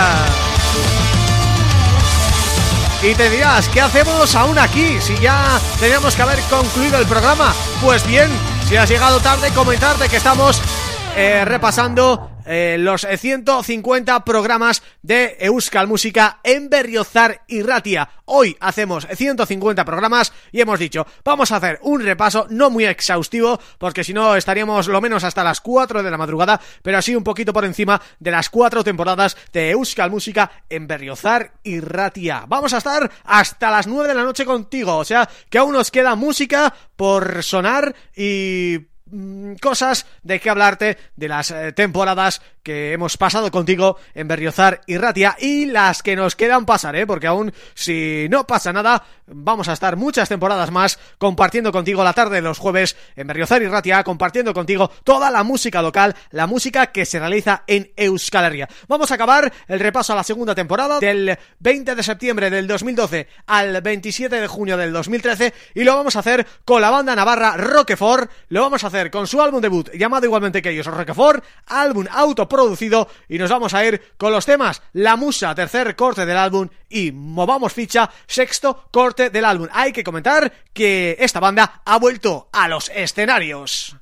Y te dirás, ¿qué hacemos aún aquí? Si ya teníamos que haber concluido el programa Pues bien, si has llegado tarde, comentarte que estamos eh, repasando eh, los 150 programas de Euskal Música en Berriozar y Ratia. Hoy hacemos 150 programas y hemos dicho, vamos a hacer un repaso no muy exhaustivo, porque si no estaríamos lo menos hasta las 4 de la madrugada, pero así un poquito por encima de las 4 temporadas de Euskal Música en Berriozar y Ratia. Vamos a estar hasta las 9 de la noche contigo, o sea que aún nos queda música por sonar y cosas de qué hablarte de las eh, temporadas que hemos pasado contigo en Berriozar y Ratia y las que nos quedan pasar, ¿eh? porque aún si no pasa nada vamos a estar muchas temporadas más compartiendo contigo la tarde de los jueves en Berriozar y Ratia, compartiendo contigo toda la música local, la música que se realiza en Euskal Herria. Vamos a acabar el repaso a la segunda temporada del 20 de septiembre del 2012 al 27 de junio del 2013 y lo vamos a hacer con la banda navarra Roquefort, lo vamos a hacer con su álbum debut llamado igualmente que ellos, Roquefort, álbum autoproducido y nos vamos a ir con los temas La Musa, tercer corte del álbum y Movamos Ficha, sexto corte del álbum. Hay que comentar que esta banda ha vuelto a los escenarios.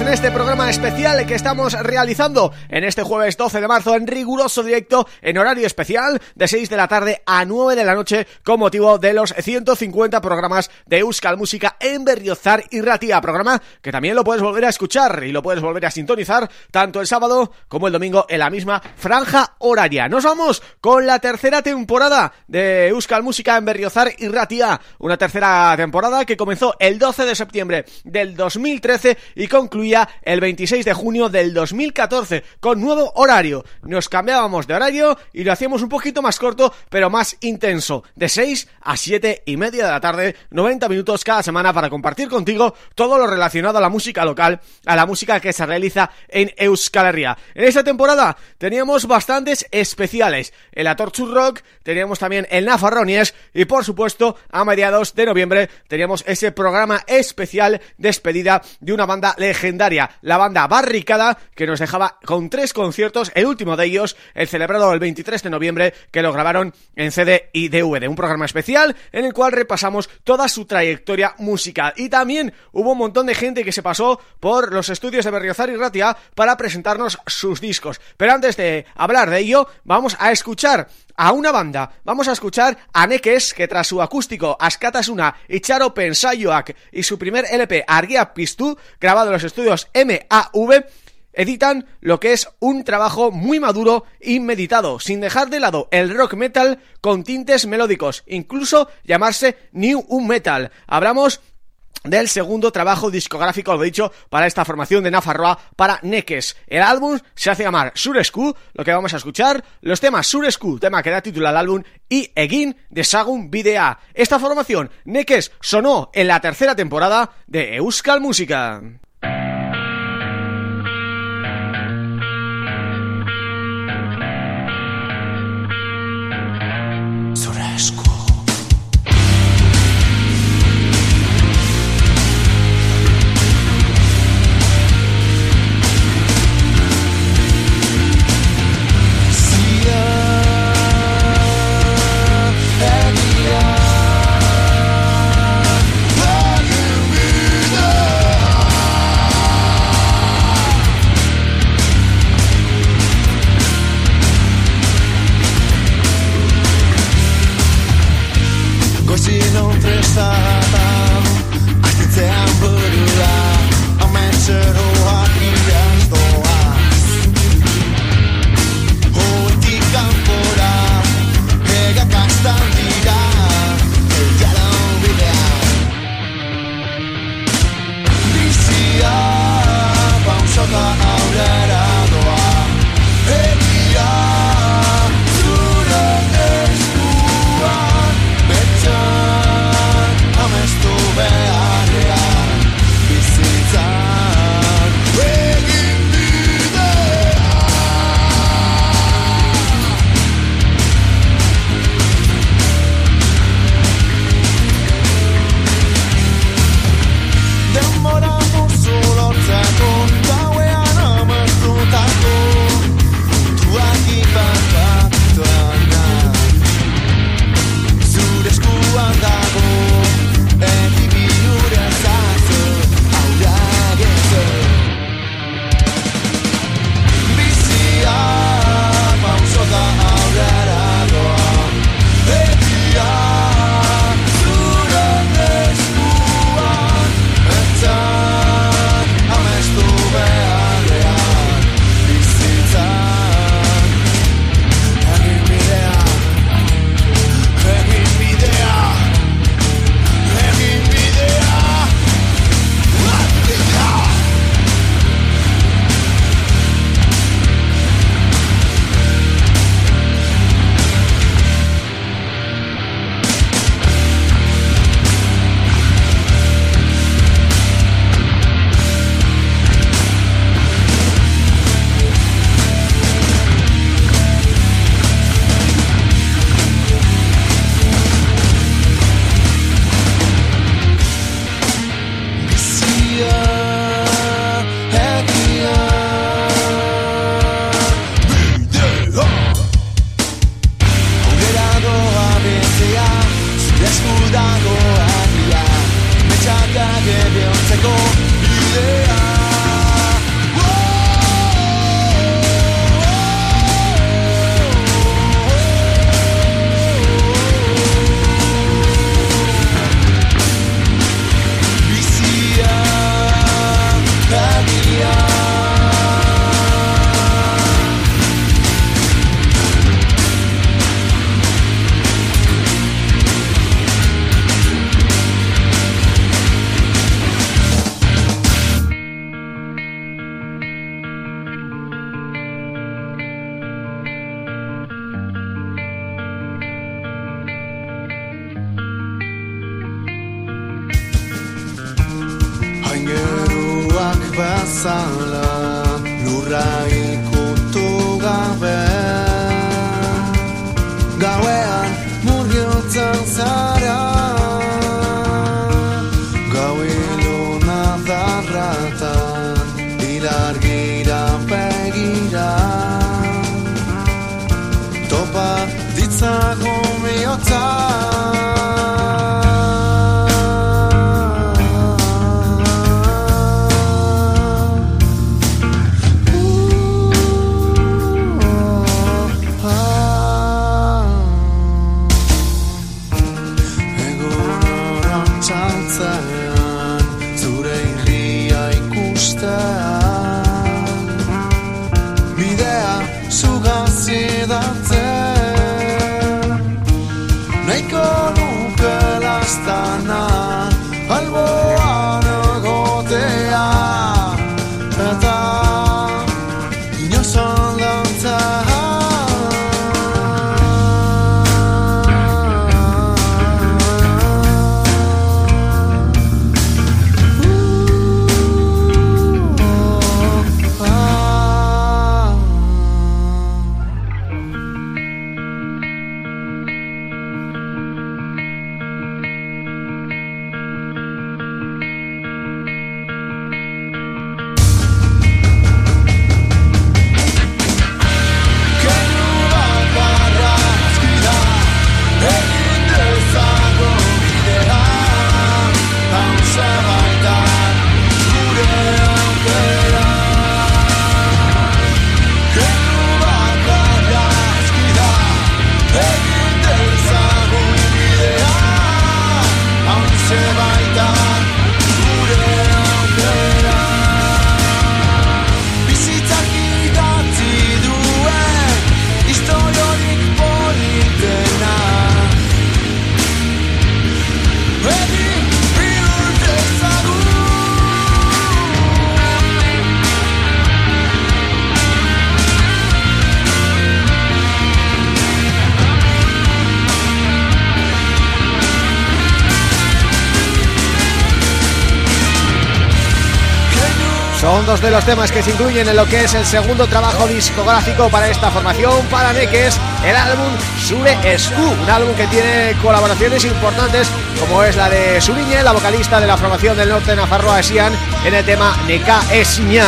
En este programa especial que estamos realizando en este jueves 12 de marzo en riguroso directo en horario especial de 6 de la tarde a 9 de la noche con motivo de los 150 programas de Euskal Música en Berriozar y Ratia, programa que también lo puedes volver a escuchar y lo puedes volver a sintonizar tanto el sábado como el domingo en la misma franja horaria. Nos vamos con la tercera temporada de Euskal Música en Berriozar y Ratia, una tercera temporada que comenzó el 12 de septiembre del 2013 y concluía el 26 de junio del 2014 con nuevo horario. Nos cambiábamos de horario y lo hacíamos un poquito más corto pero más intenso, de 6 a 7 y media de la tarde, 90 minutos cada semana para compartir contigo todo lo relacionado a la música local, a la música que se realiza en Euskal Herria. En esta temporada teníamos bastantes especiales, el Atorchur Rock, teníamos también el Nafarronies y por supuesto a mediados de noviembre teníamos ese programa especial despedida de una banda legendaria, la banda Barricada, que nos dejaba con tres conciertos, el último de ellos, el celebrado el 23 de noviembre, que lo grabaron en CD y DVD, un programa especial en el cual repasamos toda su trayectoria musical. Y también hubo un montón de gente que se pasó por los estudios de Berriozar y Ratia para presentarnos sus discos. Pero antes de hablar de ello, vamos a escuchar a una banda. Vamos a escuchar a Nekes, que tras su acústico Askatasuna y Charo Pensayoak y su primer LP Argia Pistu, grabado en los estudios MAV, editan lo que es un trabajo muy maduro y meditado, sin dejar de lado el rock metal con tintes melódicos, incluso llamarse New Metal. Hablamos del segundo trabajo discográfico, lo dicho, para esta formación de Nafarroa para Nekes. El álbum se hace llamar Surescu, lo que vamos a escuchar, los temas Surescu, tema que da título al álbum, y Egin de Sagun Videa. Esta formación, Nekes, sonó en la tercera temporada de Euskal Música. De los temas que se incluyen en lo que es el segundo trabajo discográfico para esta formación, para Neques, el álbum Sure Escu, un álbum que tiene colaboraciones importantes como es la de Suriñe, la vocalista de la formación del norte Nafarroa Esian, en el tema Neka Esña.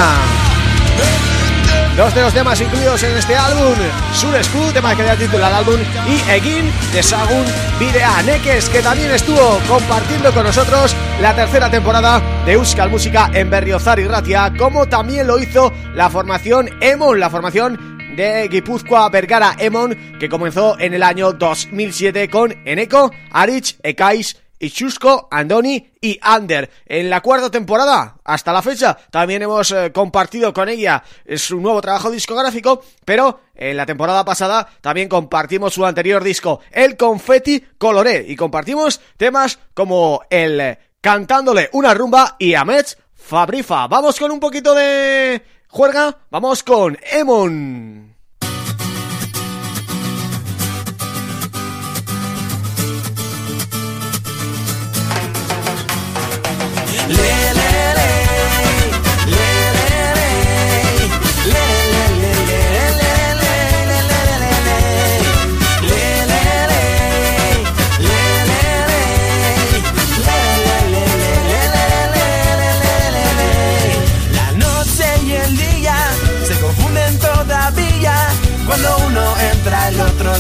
Dos de los temas incluidos en este álbum Surescu, tema que da título al álbum Y Egin de Sagun Videa Nekes Que también estuvo compartiendo con nosotros La tercera temporada de Euskal Música en Berriozar y Ratia Como también lo hizo la formación Emon La formación de Guipúzcoa Vergara Emon Que comenzó en el año 2007 con Eneco, Arich, Ekais Chusco, Andoni y Ander. En la cuarta temporada, hasta la fecha, también hemos eh, compartido con ella su nuevo trabajo discográfico, pero en la temporada pasada también compartimos su anterior disco, El Confetti Coloré, y compartimos temas como el eh, Cantándole una rumba y Amets Fabrifa. Vamos con un poquito de juerga, vamos con Emon.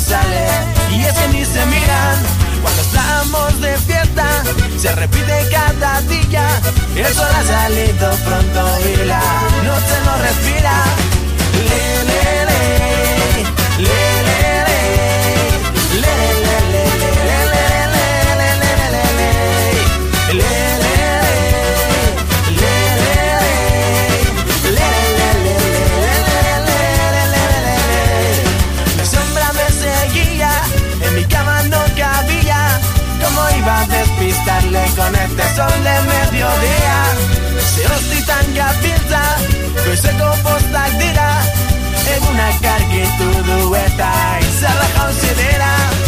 Sale Y es que ni se miran. Cuando estamos de fiesta Se repite cada día. El sol ha salido pronto y la noche no respira. Le, le, una car que todo está en la considera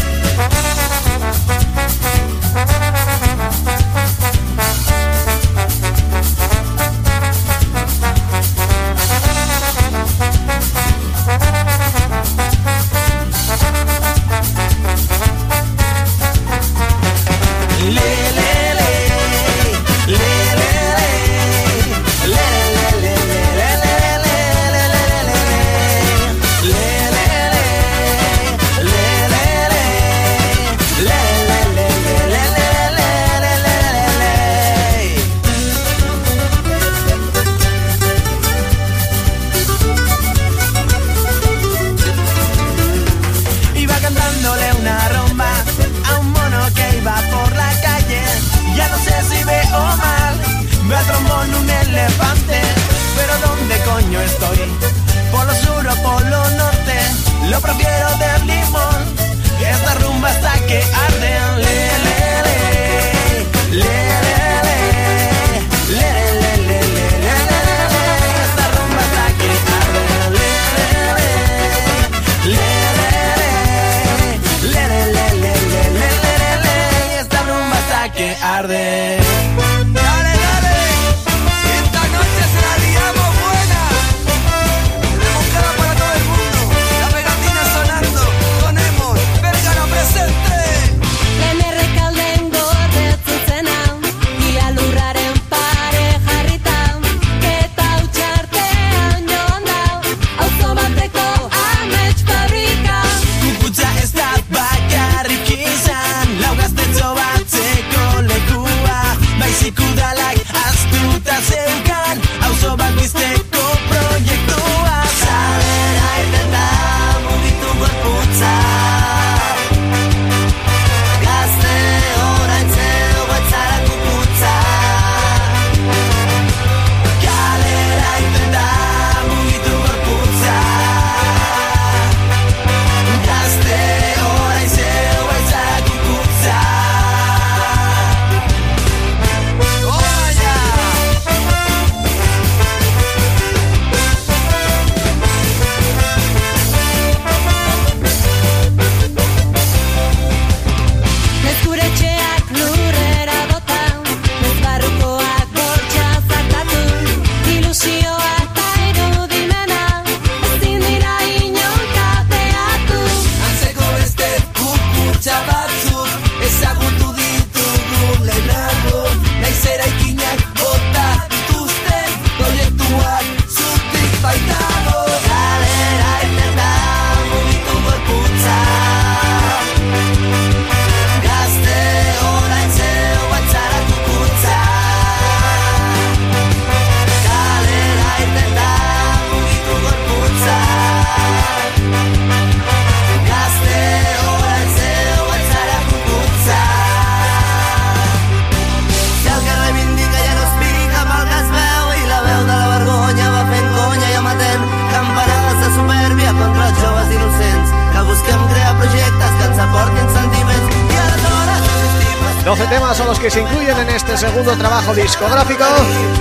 discográfico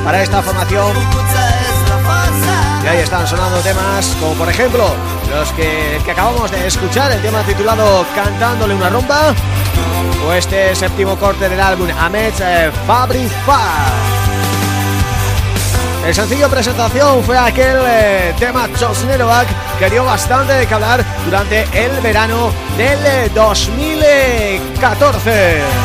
para esta formación y ahí están sonando temas como por ejemplo los que, que acabamos de escuchar, el tema titulado Cantándole una rumba o este séptimo corte del álbum Amets eh, Fabri Fa. El sencillo presentación fue aquel eh, tema Chosnerovac que dio bastante de que hablar durante el verano del eh, 2014.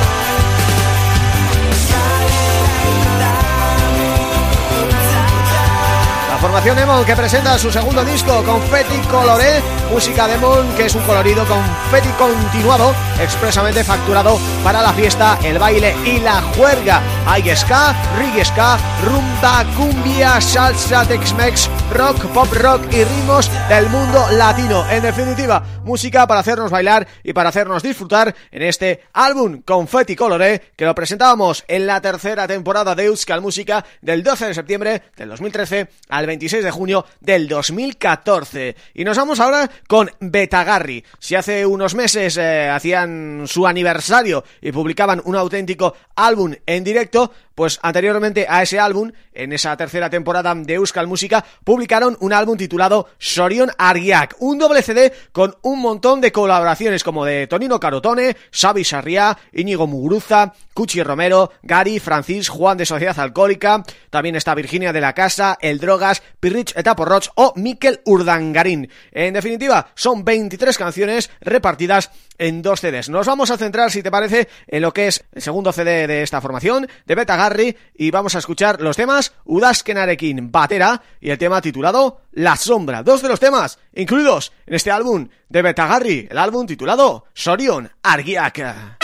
Formación Demon que presenta su segundo disco Confetti Coloré, música Demon que es un colorido confetti continuado, expresamente facturado para la fiesta, el baile y la juerga. Hay ska, reggae ska, rumba, cumbia, salsa, tex-mex, rock, pop rock y ritmos del mundo latino. En definitiva, música para hacernos bailar y para hacernos disfrutar en este álbum Confetti Coloré que lo presentábamos en la tercera temporada de Euskal Música del 12 de septiembre del 2013 al 26 de junio del 2014. Y nos vamos ahora con Betagarri. Si hace unos meses eh, hacían su aniversario y publicaban un auténtico álbum en directo, pues anteriormente a ese álbum, en esa tercera temporada de Euskal Música, publicaron un álbum titulado Sorion Argiak, un doble CD con un montón de colaboraciones como de Tonino Carotone, Xavi Sarriá, Íñigo Muguruza, Cuchi Romero, Gary, Francis, Juan de Sociedad Alcohólica, también está Virginia de la Casa, El Drogas, Pirrich Etaporroch o Miquel Urdangarín. En definitiva, son 23 canciones repartidas en dos CDs. Nos vamos a centrar, si te parece, en lo que es el segundo CD de esta formación, de Beta Garry, y vamos a escuchar los temas Udaskenarekin Batera y el tema titulado La Sombra. Dos de los temas incluidos en este álbum de Beta Garry, el álbum titulado Sorion Argiak.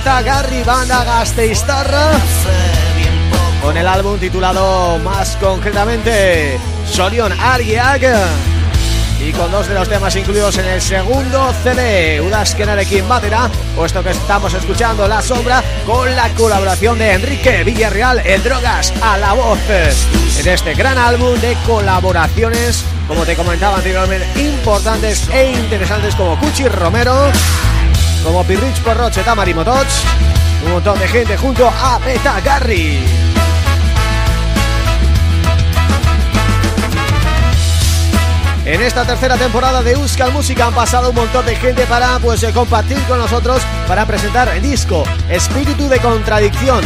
Betagarri, banda Gasteiztarra con el álbum titulado más concretamente Sorion Argiak. Y con dos de los temas incluidos en el segundo CD, Udaskenarekin Batera, puesto que estamos escuchando La Sombra con la colaboración de Enrique Villarreal, el Drogas a la voz, en este gran álbum de colaboraciones, como te comentaba anteriormente, importantes e interesantes como Cuchi Romero, como Pirrich Porroche, Tamari Motoch, un montón de gente junto a Beta Garry. En esta tercera temporada de Euskal Música han pasado un montón de gente para pues eh, compartir con nosotros para presentar el disco Espíritu de Contradicción,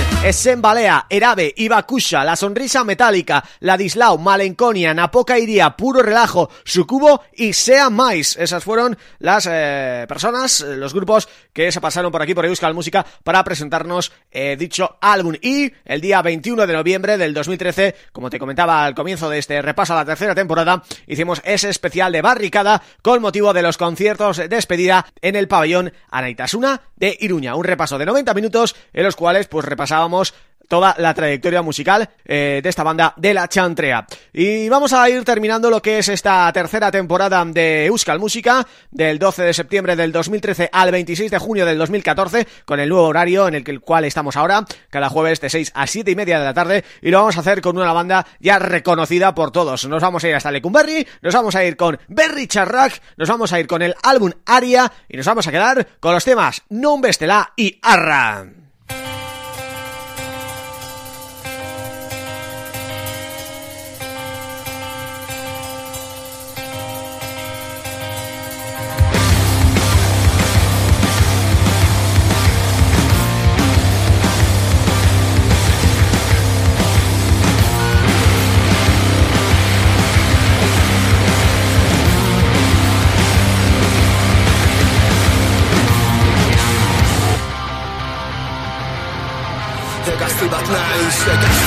Balea, Erabe, Ibakusha, La Sonrisa Metálica, Ladislao, Malenconia, Napoca Iría, Puro Relajo, Sucubo y Sea Mais. Esas fueron las eh, personas, eh, los grupos que se pasaron por aquí por Euskal Música para presentarnos dicho álbum. Y el día 21 de noviembre del 2013, como te comentaba al comienzo de este repaso a la tercera temporada, hicimos ese especial de barricada con motivo de los conciertos de despedida en el pabellón Anaitasuna de Iruña. Un repaso de 90 minutos en los cuales pues repasábamos toda la trayectoria musical eh, de esta banda de la Chantrea. Y vamos a ir terminando lo que es esta tercera temporada de Euskal Música, del 12 de septiembre del 2013 al 26 de junio del 2014, con el nuevo horario en el cual estamos ahora, cada jueves de 6 a 7 y media de la tarde, y lo vamos a hacer con una banda ya reconocida por todos. Nos vamos a ir hasta Lecumberri, nos vamos a ir con Berry Charrac, nos vamos a ir con el álbum Aria, y nos vamos a quedar con los temas Non Bestela y Arra. second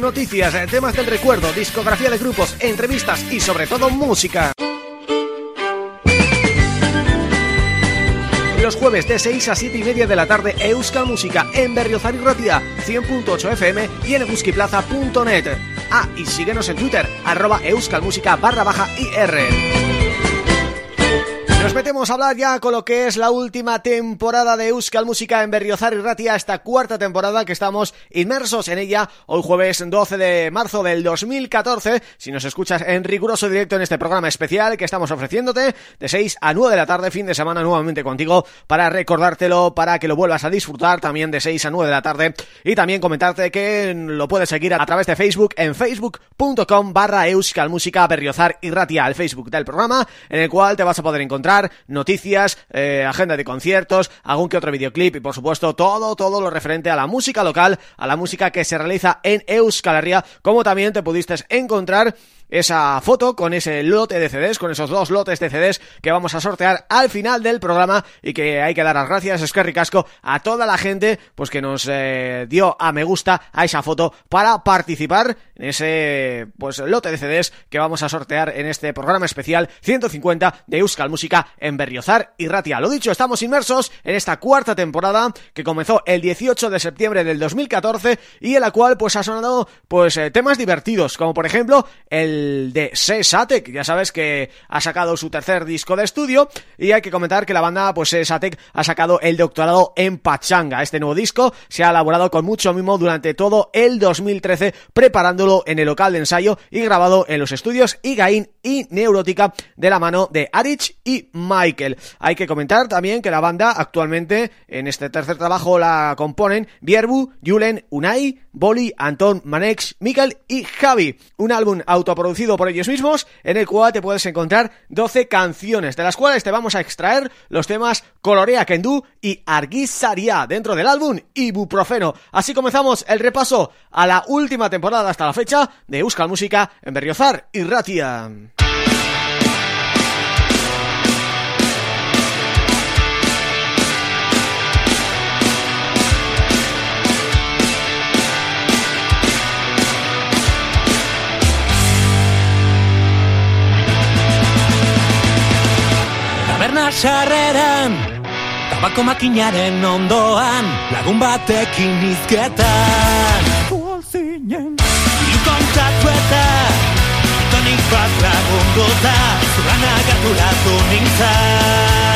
noticias, eh, temas del recuerdo, discografía de grupos, entrevistas y sobre todo música. Los jueves de 6 a 7 y media de la tarde Euskal Música en Berriozar y Ratia 100.8 FM y en eguskiplaza.net Ah, y síguenos en Twitter, arroba euskalmusica barra baja IR nos metemos a hablar ya con lo que es la última temporada de Euskal Música en Berriozar y Ratia, esta cuarta temporada que estamos inmersos en ella hoy jueves 12 de marzo del 2014, si nos escuchas en riguroso directo en este programa especial que estamos ofreciéndote de 6 a 9 de la tarde, fin de semana nuevamente contigo para recordártelo, para que lo vuelvas a disfrutar también de 6 a 9 de la tarde. Y también comentarte que lo puedes seguir a través de Facebook en facebook.com barra Euskal Música Berriozar y Ratia, el Facebook del programa en el cual te vas a poder encontrar noticias, eh, agenda de conciertos, algún que otro videoclip y por supuesto todo, todo lo referente a la música local, la música que se realiza en Euskal Herria, como también te pudiste encontrar esa foto con ese lote de CDs, con esos dos lotes de CDs que vamos a sortear al final del programa y que hay que dar las gracias, es que ricasco, a toda la gente pues que nos eh, dio a me gusta a esa foto para participar en ese pues lote de CDs que vamos a sortear en este programa especial 150 de Euskal Música en Berriozar y Ratia. Lo dicho, estamos inmersos en esta cuarta temporada que comenzó el 18 de septiembre del 2014 y en la cual pues ha sonado pues eh, temas divertidos, como por ejemplo el de Sesatek, ya sabes que ha sacado su tercer disco de estudio y hay que comentar que la banda pues Sesatek ha sacado el doctorado en Pachanga. Este nuevo disco se ha elaborado con mucho mimo durante todo el 2013 preparándolo en el local de ensayo y grabado en los estudios Igain y Neurótica de la mano de Arich y Michael. Hay que comentar también que la banda actualmente en este tercer trabajo la componen Bierbu, Julen, Unai, Boli, Anton, Manex, Mikael y Javi. Un álbum autoproducido por ellos mismos en el cual te puedes encontrar 12 canciones, de las cuales te vamos a extraer los temas Colorea Kendu y Arguisaria dentro del álbum Ibuprofeno. Así comenzamos el repaso a la última temporada hasta la fecha de Euskal Música en Berriozar y Ratia. Sarreran Tabako makinaren ondoan Lagun batekin izketan Iru kontatu eta Tonik bat lagunduta Zurrana gratulatu nintzen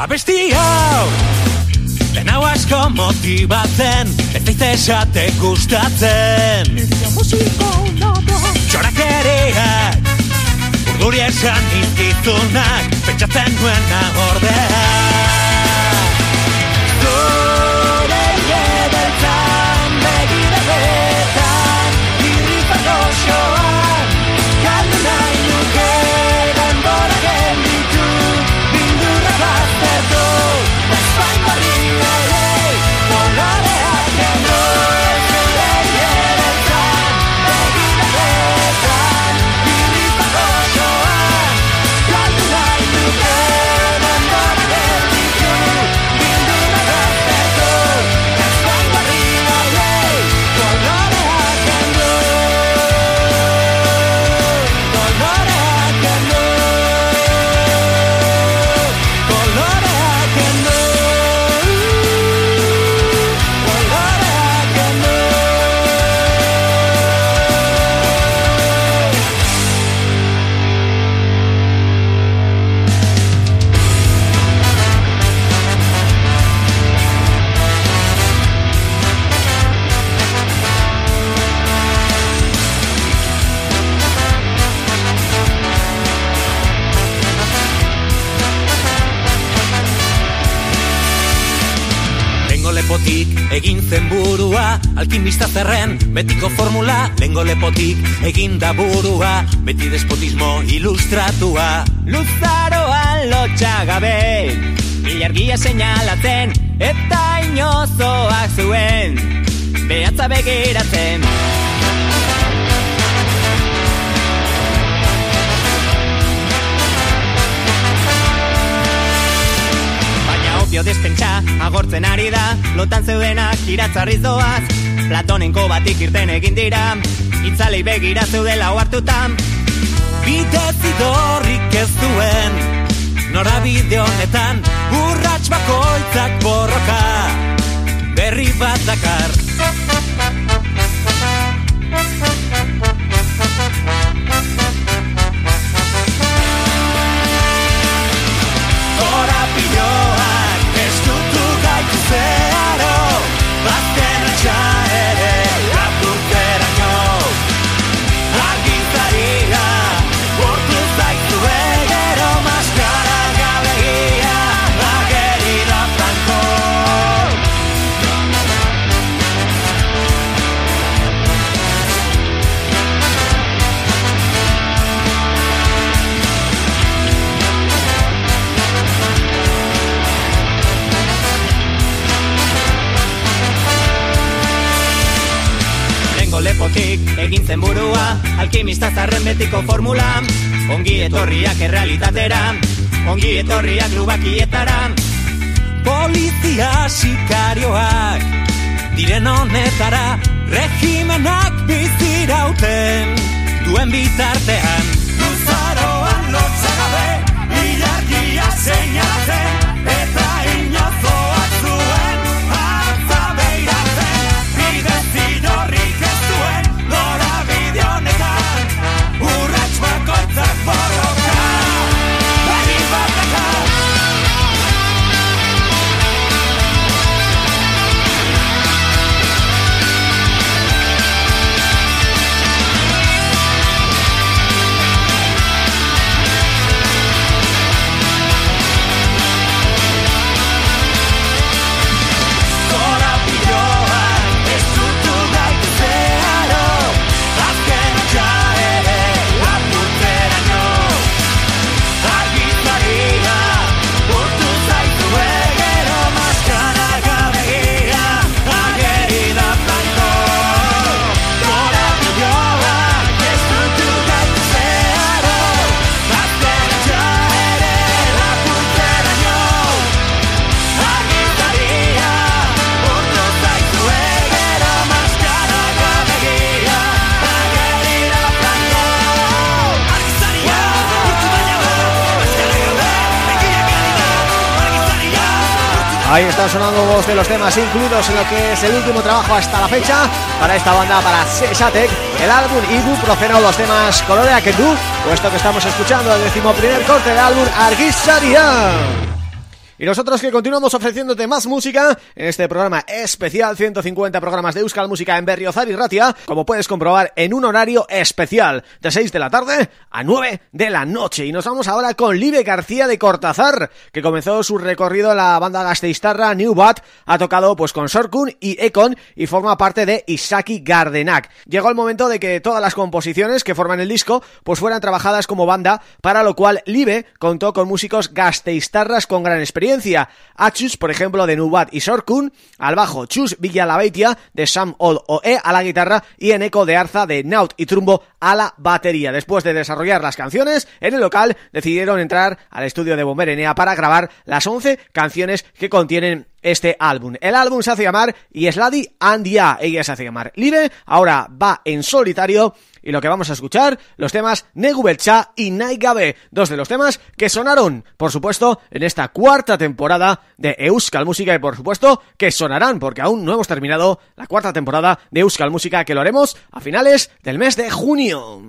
abesti hau. Den hau asko motibatzen Ez daite esate gustatzen. Txorakeriak Urduri esan izkizunak Pentsatzen nuena ordea lepotik egin zen burua Alkimista zerren betiko formula Lengo lepotik egin da burua Beti despotismo ilustratua. Luzaroan lotxagabe Ilargia seinalatzen Eta inozoak zuen Behatza begiratzen Baina opio despentsa agortzen ari da Lotan zeudenak iratzarriz doaz Platonenko batik irten egin dira Itzalei begira zeudela oartutan Bidez idorrik ez duen Norabide honetan Urrats bakoitzak borroka Berri bat dakar Alkimista zarren betiko formula. Ongi etorriak errealitatera. Ongi etorriak lubakietara. Polizia sikarioak Diren honetara Regimenak bizirauten Duen bitartean. Luzaroan lotzagabe Ilargia zeinatzen Ahí están sonando dos de los temas incluidos en lo que es el último trabajo hasta la fecha para esta banda, para Sesatec, el álbum Ibuprofeno, los temas Colorea que tú, puesto que estamos escuchando el decimoprimer corte del álbum Argisaria. Y nosotros que continuamos ofreciéndote más música en este programa especial, 150 programas de Euskal Música en Berriozar y Ratia, como puedes comprobar en un horario especial, de 6 de la tarde a 9 de la noche. Y nos vamos ahora con Libe García de Cortázar, que comenzó su recorrido la banda gasteiztarra New Bat, ha tocado pues con Sorkun y Econ y forma parte de Isaki Gardenak. Llegó el momento de que todas las composiciones que forman el disco pues fueran trabajadas como banda, para lo cual Libe contó con músicos gasteiztarras con gran experiencia Achus, por ejemplo, de Nubat y Sorkun, al bajo Chus Villalabeitia de Sam Old OE a la guitarra y en eco de Arza de Naut y Trumbo a la batería. Después de desarrollar las canciones, en el local decidieron entrar al estudio de Bomberenea para grabar las 11 canciones que contienen este álbum. El álbum se hace llamar Yesladi Andia, ella se hace llamar Live, ahora va en solitario y lo que vamos a escuchar, los temas Negubelcha y Naigabe, dos de los temas que sonaron, por supuesto, en esta cuarta temporada de Euskal Música y por supuesto que sonarán, porque aún no hemos terminado la cuarta temporada de Euskal Música que lo haremos a finales del mes de junio.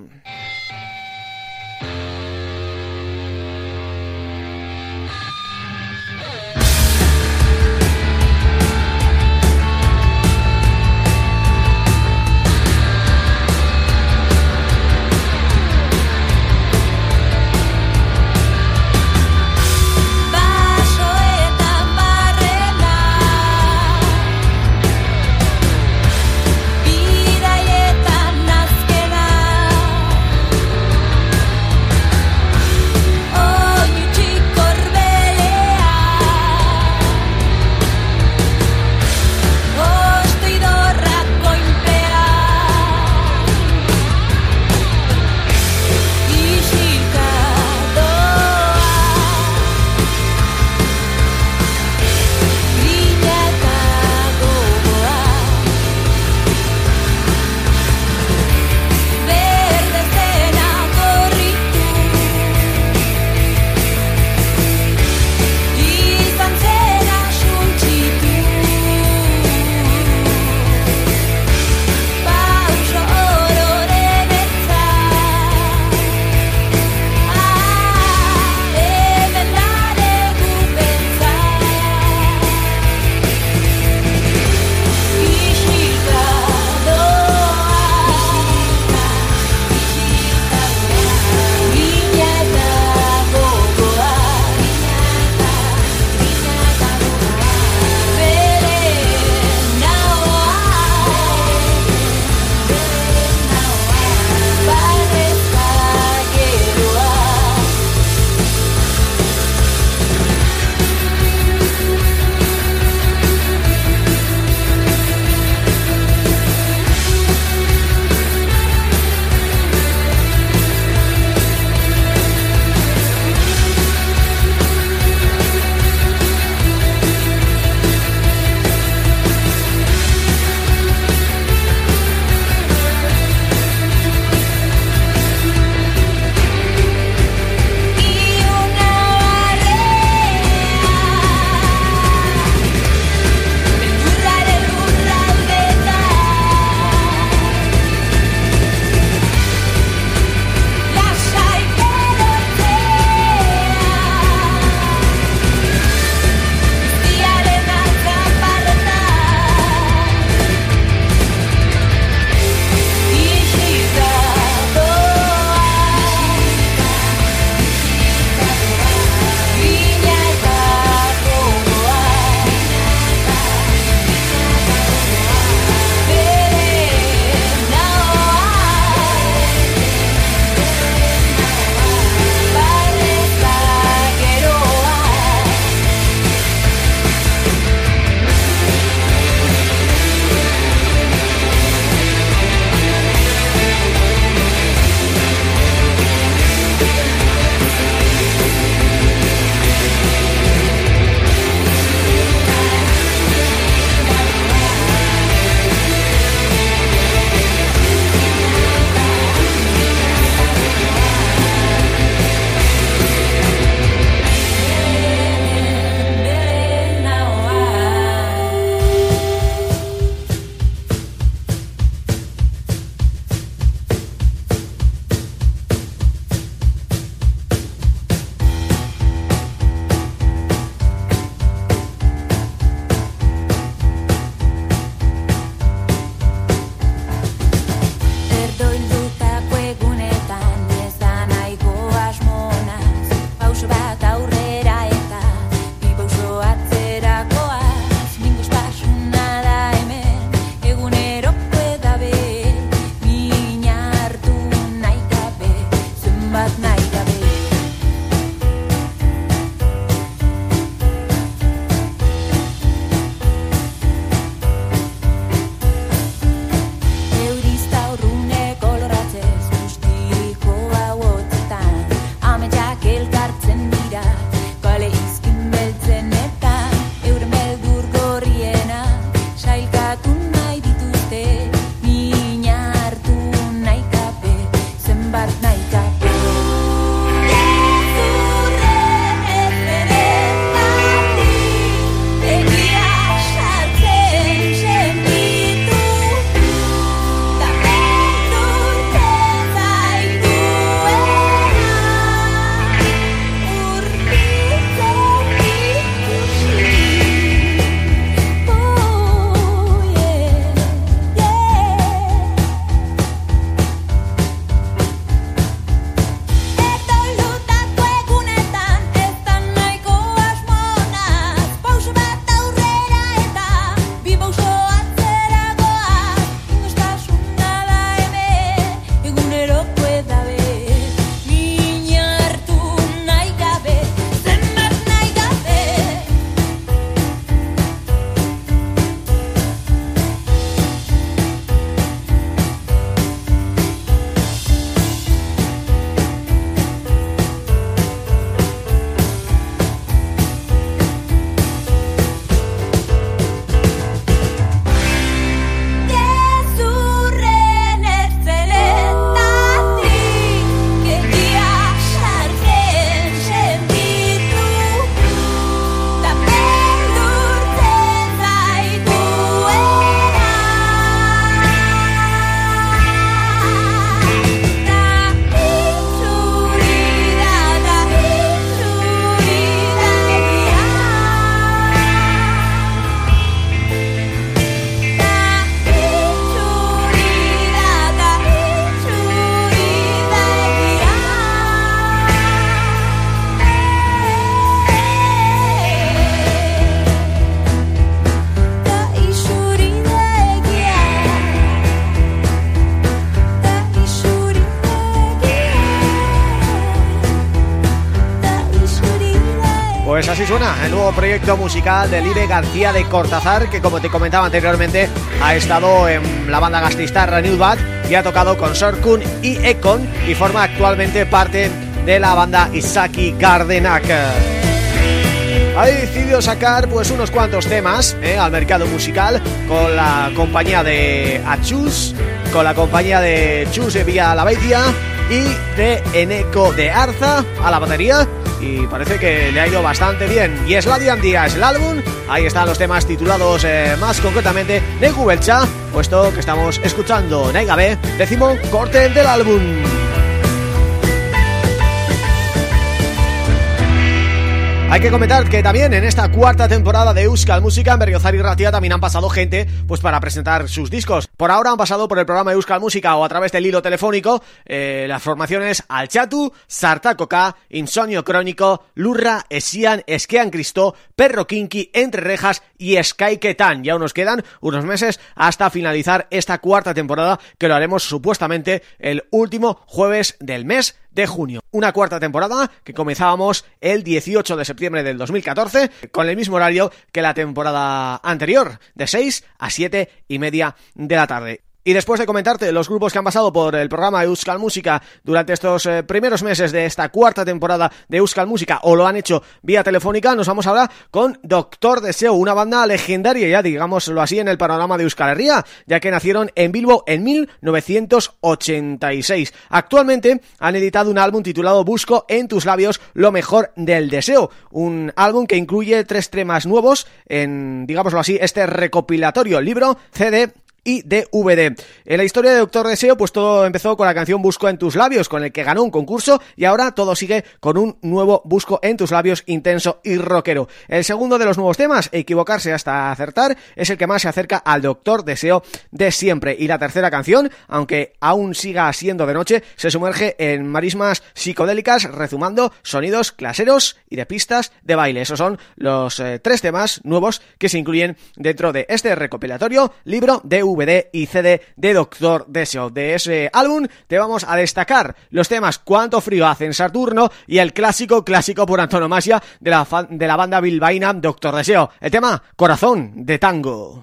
Proyecto musical de Libre García de Cortázar que como te comentaba anteriormente ha estado en la banda gastistarra New Bad y ha tocado con Sorkun y Econ y forma actualmente parte de la banda Isaki Gardenak. Ha decidido sacar pues unos cuantos temas eh, al mercado musical con la compañía de Achus, con la compañía de Chus de Vía La Beitia y de Eneco de Arza a la batería parece que le ha ido bastante bien. Y es la Día es el álbum, ahí están los temas titulados eh, más concretamente de Gubelcha, puesto que estamos escuchando Naiga B, décimo corte del álbum. Hay que comentar que también en esta cuarta temporada de Euskal Música en Berriozar y Ratia también han pasado gente pues para presentar sus discos. Por ahora han pasado por el programa Euskal Música o a través del hilo telefónico eh, las formaciones Alchatu, Sartacoca, Insonio Crónico, Lurra, Esian, Esquean Cristo, Perro Kinky, Entre Rejas y Sky Ketan. Ya nos quedan unos meses hasta finalizar esta cuarta temporada que lo haremos supuestamente el último jueves del mes de junio. Una cuarta temporada que comenzábamos el 18 de septiembre del 2014 con el mismo horario que la temporada anterior, de 6 a 7 y media de la tarde. Y después de comentarte los grupos que han pasado por el programa Euskal Música durante estos eh, primeros meses de esta cuarta temporada de Euskal Música o lo han hecho vía telefónica, nos vamos a hablar con Doctor Deseo, una banda legendaria ya digámoslo así en el panorama de Euskal Herria, ya que nacieron en Bilbo en 1986. Actualmente han editado un álbum titulado Busco en tus labios lo mejor del deseo, un álbum que incluye tres temas nuevos en, digámoslo así, este recopilatorio libro, CD y DVD. En la historia de Doctor Deseo, pues todo empezó con la canción Busco en tus labios, con el que ganó un concurso y ahora todo sigue con un nuevo Busco en tus labios intenso y rockero. El segundo de los nuevos temas, Equivocarse hasta acertar, es el que más se acerca al Doctor Deseo de siempre. Y la tercera canción, aunque aún siga siendo de noche, se sumerge en marismas psicodélicas, rezumando sonidos claseros y de pistas de baile. Esos son los eh, tres temas nuevos que se incluyen dentro de este recopilatorio libro de DVD y CD de Doctor Deseo. De ese álbum te vamos a destacar los temas Cuánto frío hace en Saturno y el clásico, clásico por antonomasia de la, de la banda bilbaína Doctor Deseo. El tema Corazón de Tango.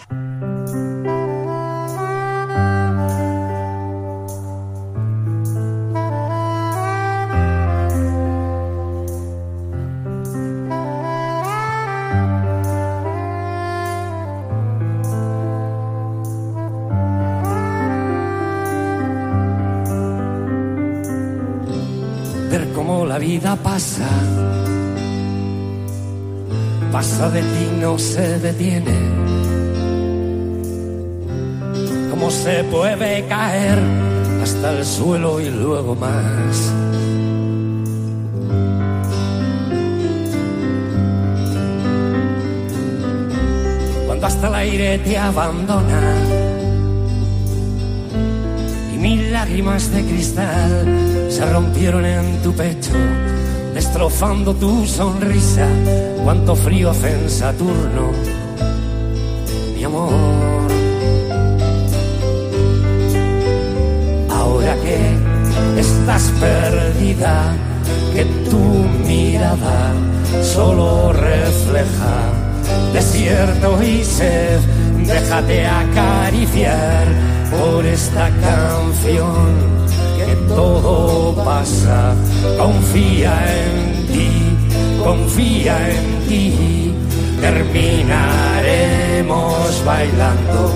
La vida pasa, pasa de ti, no se detiene. Cómo se puede caer hasta el suelo y luego más. Cuando hasta el aire te abandona mil lágrimas de cristal se rompieron en tu pecho, destrozando tu sonrisa. Cuánto frío hace en Saturno, mi amor. Ahora que estás perdida, que tu mirada solo refleja desierto y sed, déjate acariciar por esta canción todo pasa. Confía en ti, confía en ti. Terminaremos bailando,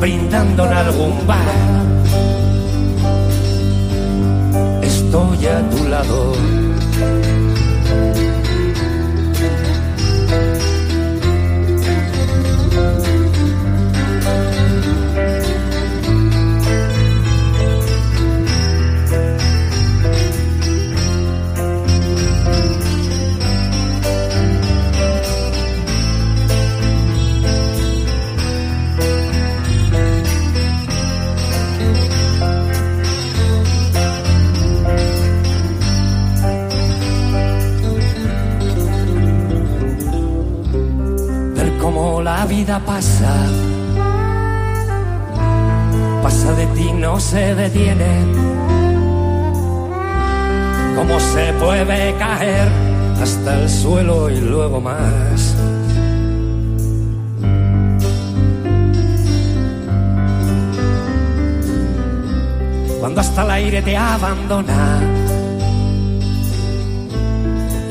brindando en algún bar. Estoy a tu lado vida pasa, pasa de ti, no se detiene. ¿Cómo se puede caer hasta el suelo y luego más. Cuando hasta el aire te abandona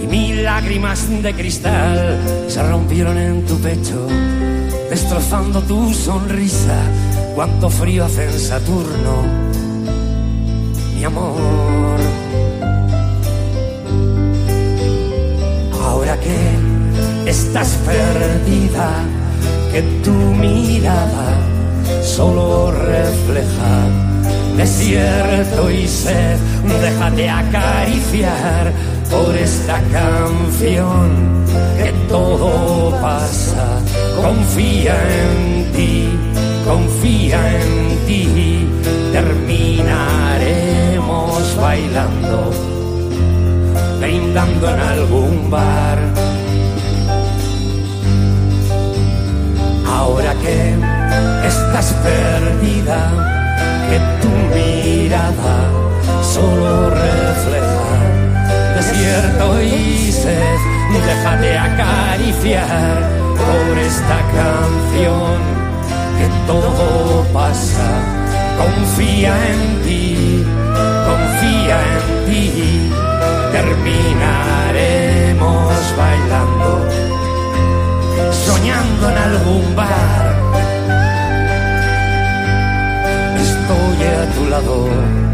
y mil lágrimas de cristal se rompieron en tu pecho, destrozando tu sonrisa. Cuánto frío hace en Saturno, mi amor. Ahora que estás perdida, que tu mirada solo refleja desierto y sed, déjate acariciar por esta canción que todo pasa. Confía en ti, confía en ti, terminaremos bailando, brindando en algún bar. Ahora que estás perdida, que tu mirada solo refleja desierto y sed. Déjate acariciar por esta canción que todo pasa. Confía en ti, confía en ti. Terminaremos bailando, soñando en algún bar. Estoy a tu lado.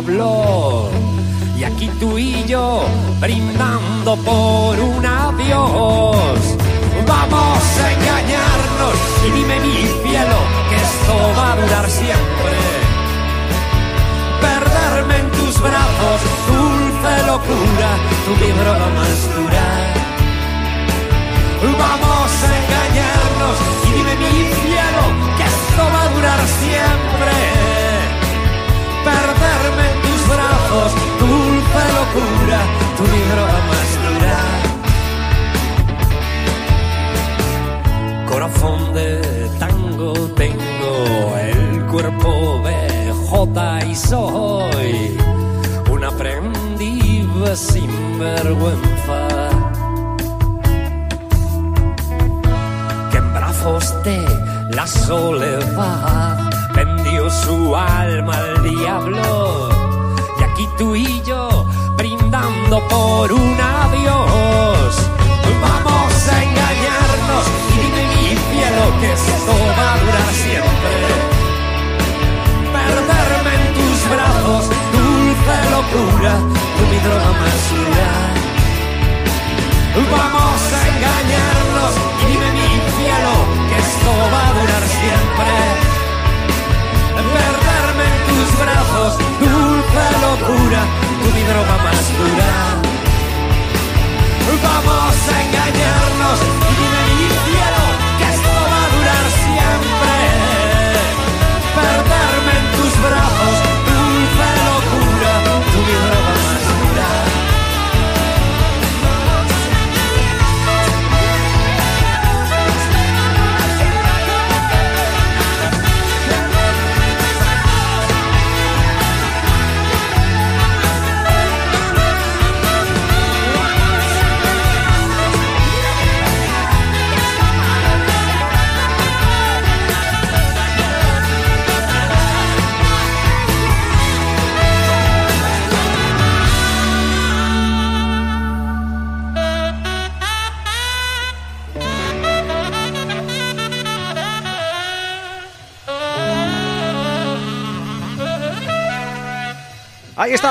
Al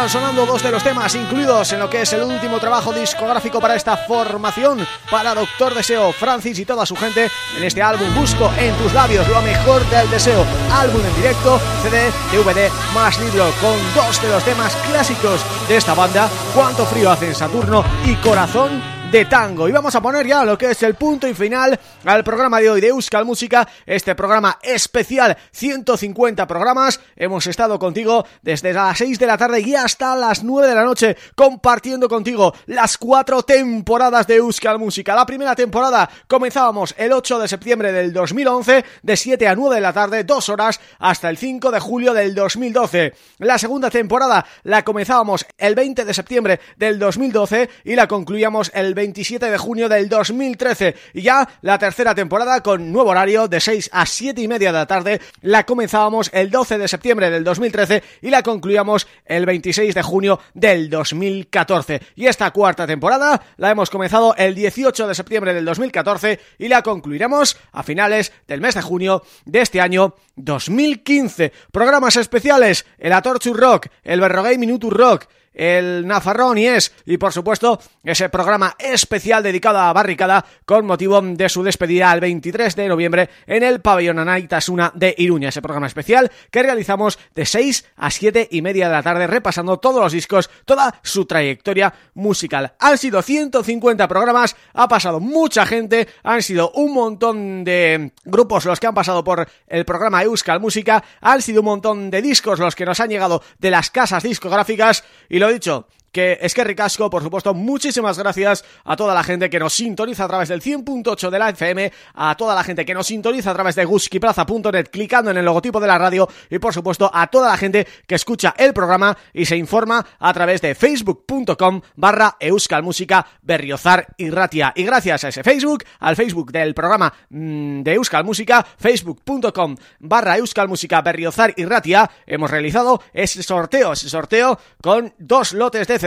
sonando dos de los temas incluidos en lo que es el último trabajo discográfico para esta formación para Doctor Deseo, Francis y toda su gente en este álbum Busco en tus labios lo mejor del deseo, álbum en directo, CD, DVD más libro con dos de los temas clásicos de esta banda, Cuánto frío hace en Saturno y Corazón de tango. Y vamos a poner ya lo que es el punto y final al programa de hoy de Euskal Música, este programa especial, 150 programas. Hemos estado contigo desde las 6 de la tarde y hasta las 9 de la noche, compartiendo contigo las cuatro temporadas de Euskal Música. La primera temporada comenzábamos el 8 de septiembre del 2011, de 7 a 9 de la tarde, dos horas, hasta el 5 de julio del 2012. La segunda temporada la comenzábamos el 20 de septiembre del 2012 y la concluíamos el 27 de junio del 2013 y ya la tercera temporada con nuevo horario de 6 a 7 y media de la tarde. La comenzábamos el 12 de septiembre del 2013 y la concluíamos el 26 de junio del 2014 y esta cuarta temporada la hemos comenzado el 18 de septiembre del 2014 y la concluiremos a finales del mes de junio de este año 2015 programas especiales el Atorchu Rock, el Berrogay Minutu Rock el Nafarrón y es, y por supuesto, ese programa especial dedicado a Barricada con motivo de su despedida el 23 de noviembre en el pabellón Anaitasuna de Iruña, ese programa especial que realizamos de 6 a 7 y media de la tarde repasando todos los discos, toda su trayectoria musical. Han sido 150 programas, ha pasado mucha gente, han sido un montón de grupos los que han pasado por el programa Euskal Música, han sido un montón de discos los que nos han llegado de las casas discográficas y lo dicho, que es que ricasco, por supuesto, muchísimas gracias a toda la gente que nos sintoniza a través del 100.8 de la FM, a toda la gente que nos sintoniza a través de guskiplaza.net clicando en el logotipo de la radio y por supuesto a toda la gente que escucha el programa y se informa a través de facebook.com barra euskalmusica berriozar y ratia. Y gracias a ese Facebook, al Facebook del programa mmm, de Euskal Música, facebook.com barra euskalmusica berriozar y ratia, hemos realizado ese sorteo, ese sorteo con dos lotes de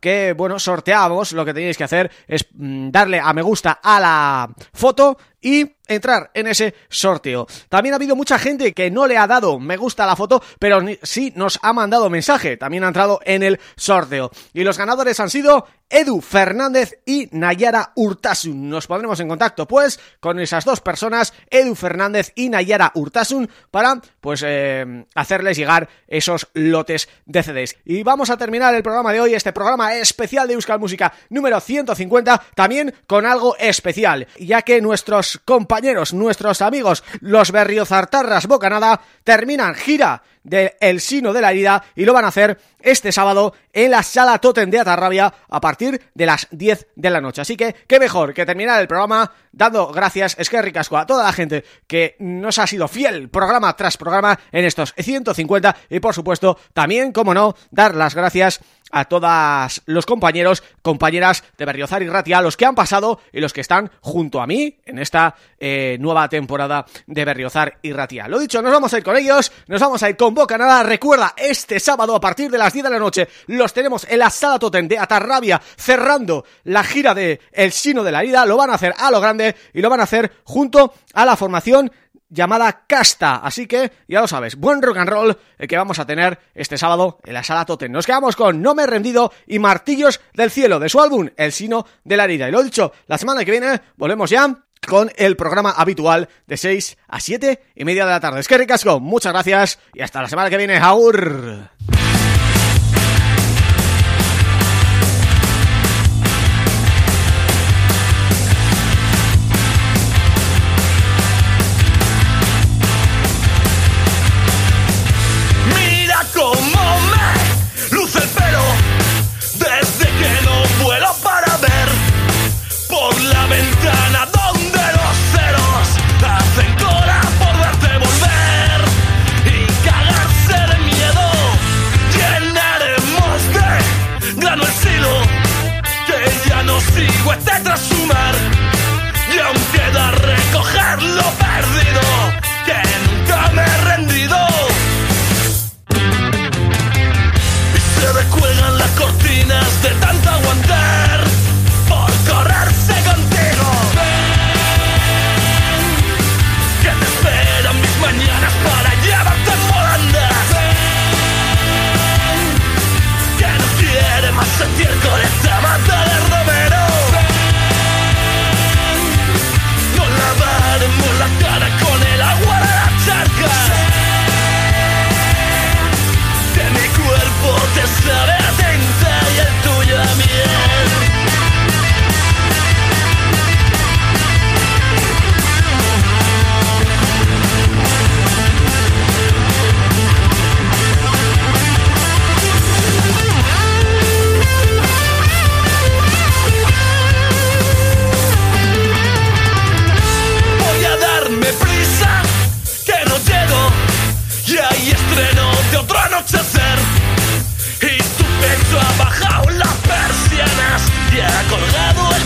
Que, bueno, sorteamos, lo que tenéis que hacer es mmm, darle a me gusta a la foto y entrar en ese sorteo. También ha habido mucha gente que no le ha dado me gusta a la foto, pero sí nos ha mandado mensaje. También ha entrado en el sorteo. Y los ganadores han sido Edu Fernández y Nayara Urtasun. Nos pondremos en contacto, pues, con esas dos personas, Edu Fernández y Nayara Urtasun, para, pues, eh, hacerles llegar esos lotes de CDs. Y vamos a terminar el programa de hoy, este programa especial de Euskal Música número 150, también con algo especial, ya que nuestros compañeros, nuestros amigos, los Berriozartarras Bocanada, terminan gira de El Sino de la Herida y lo van a hacer este sábado en la Sala Totem de Atarrabia a partir de las 10 de la noche. Así que, qué mejor que terminar el programa dando gracias, es que ricasco a toda la gente que nos ha sido fiel programa tras programa en estos 150 y por supuesto también, como no, dar las gracias a todos los compañeros, compañeras de Berriozar y Ratia, los que han pasado y los que están junto a mí en esta eh, nueva temporada de Berriozar y Ratia. Lo dicho, nos vamos a ir con ellos, nos vamos a ir con Bocanada. Recuerda, este sábado a partir de las 10 de la noche los tenemos en la Sala Totem de Atarrabia cerrando la gira de El Sino de la Herida. Lo van a hacer a lo grande y lo van a hacer junto a la formación llamada Casta, así que ya lo sabes, buen rock and roll el que vamos a tener este sábado en la Sala Totem. Nos quedamos con No me he rendido y Martillos del Cielo de su álbum El Sino de la Herida. Y lo dicho, la semana que viene volvemos ya con el programa habitual de 6 a 7 y media de la tarde. Es que ricasco, muchas gracias y hasta la semana que viene. ¡Aur! Y ha colgado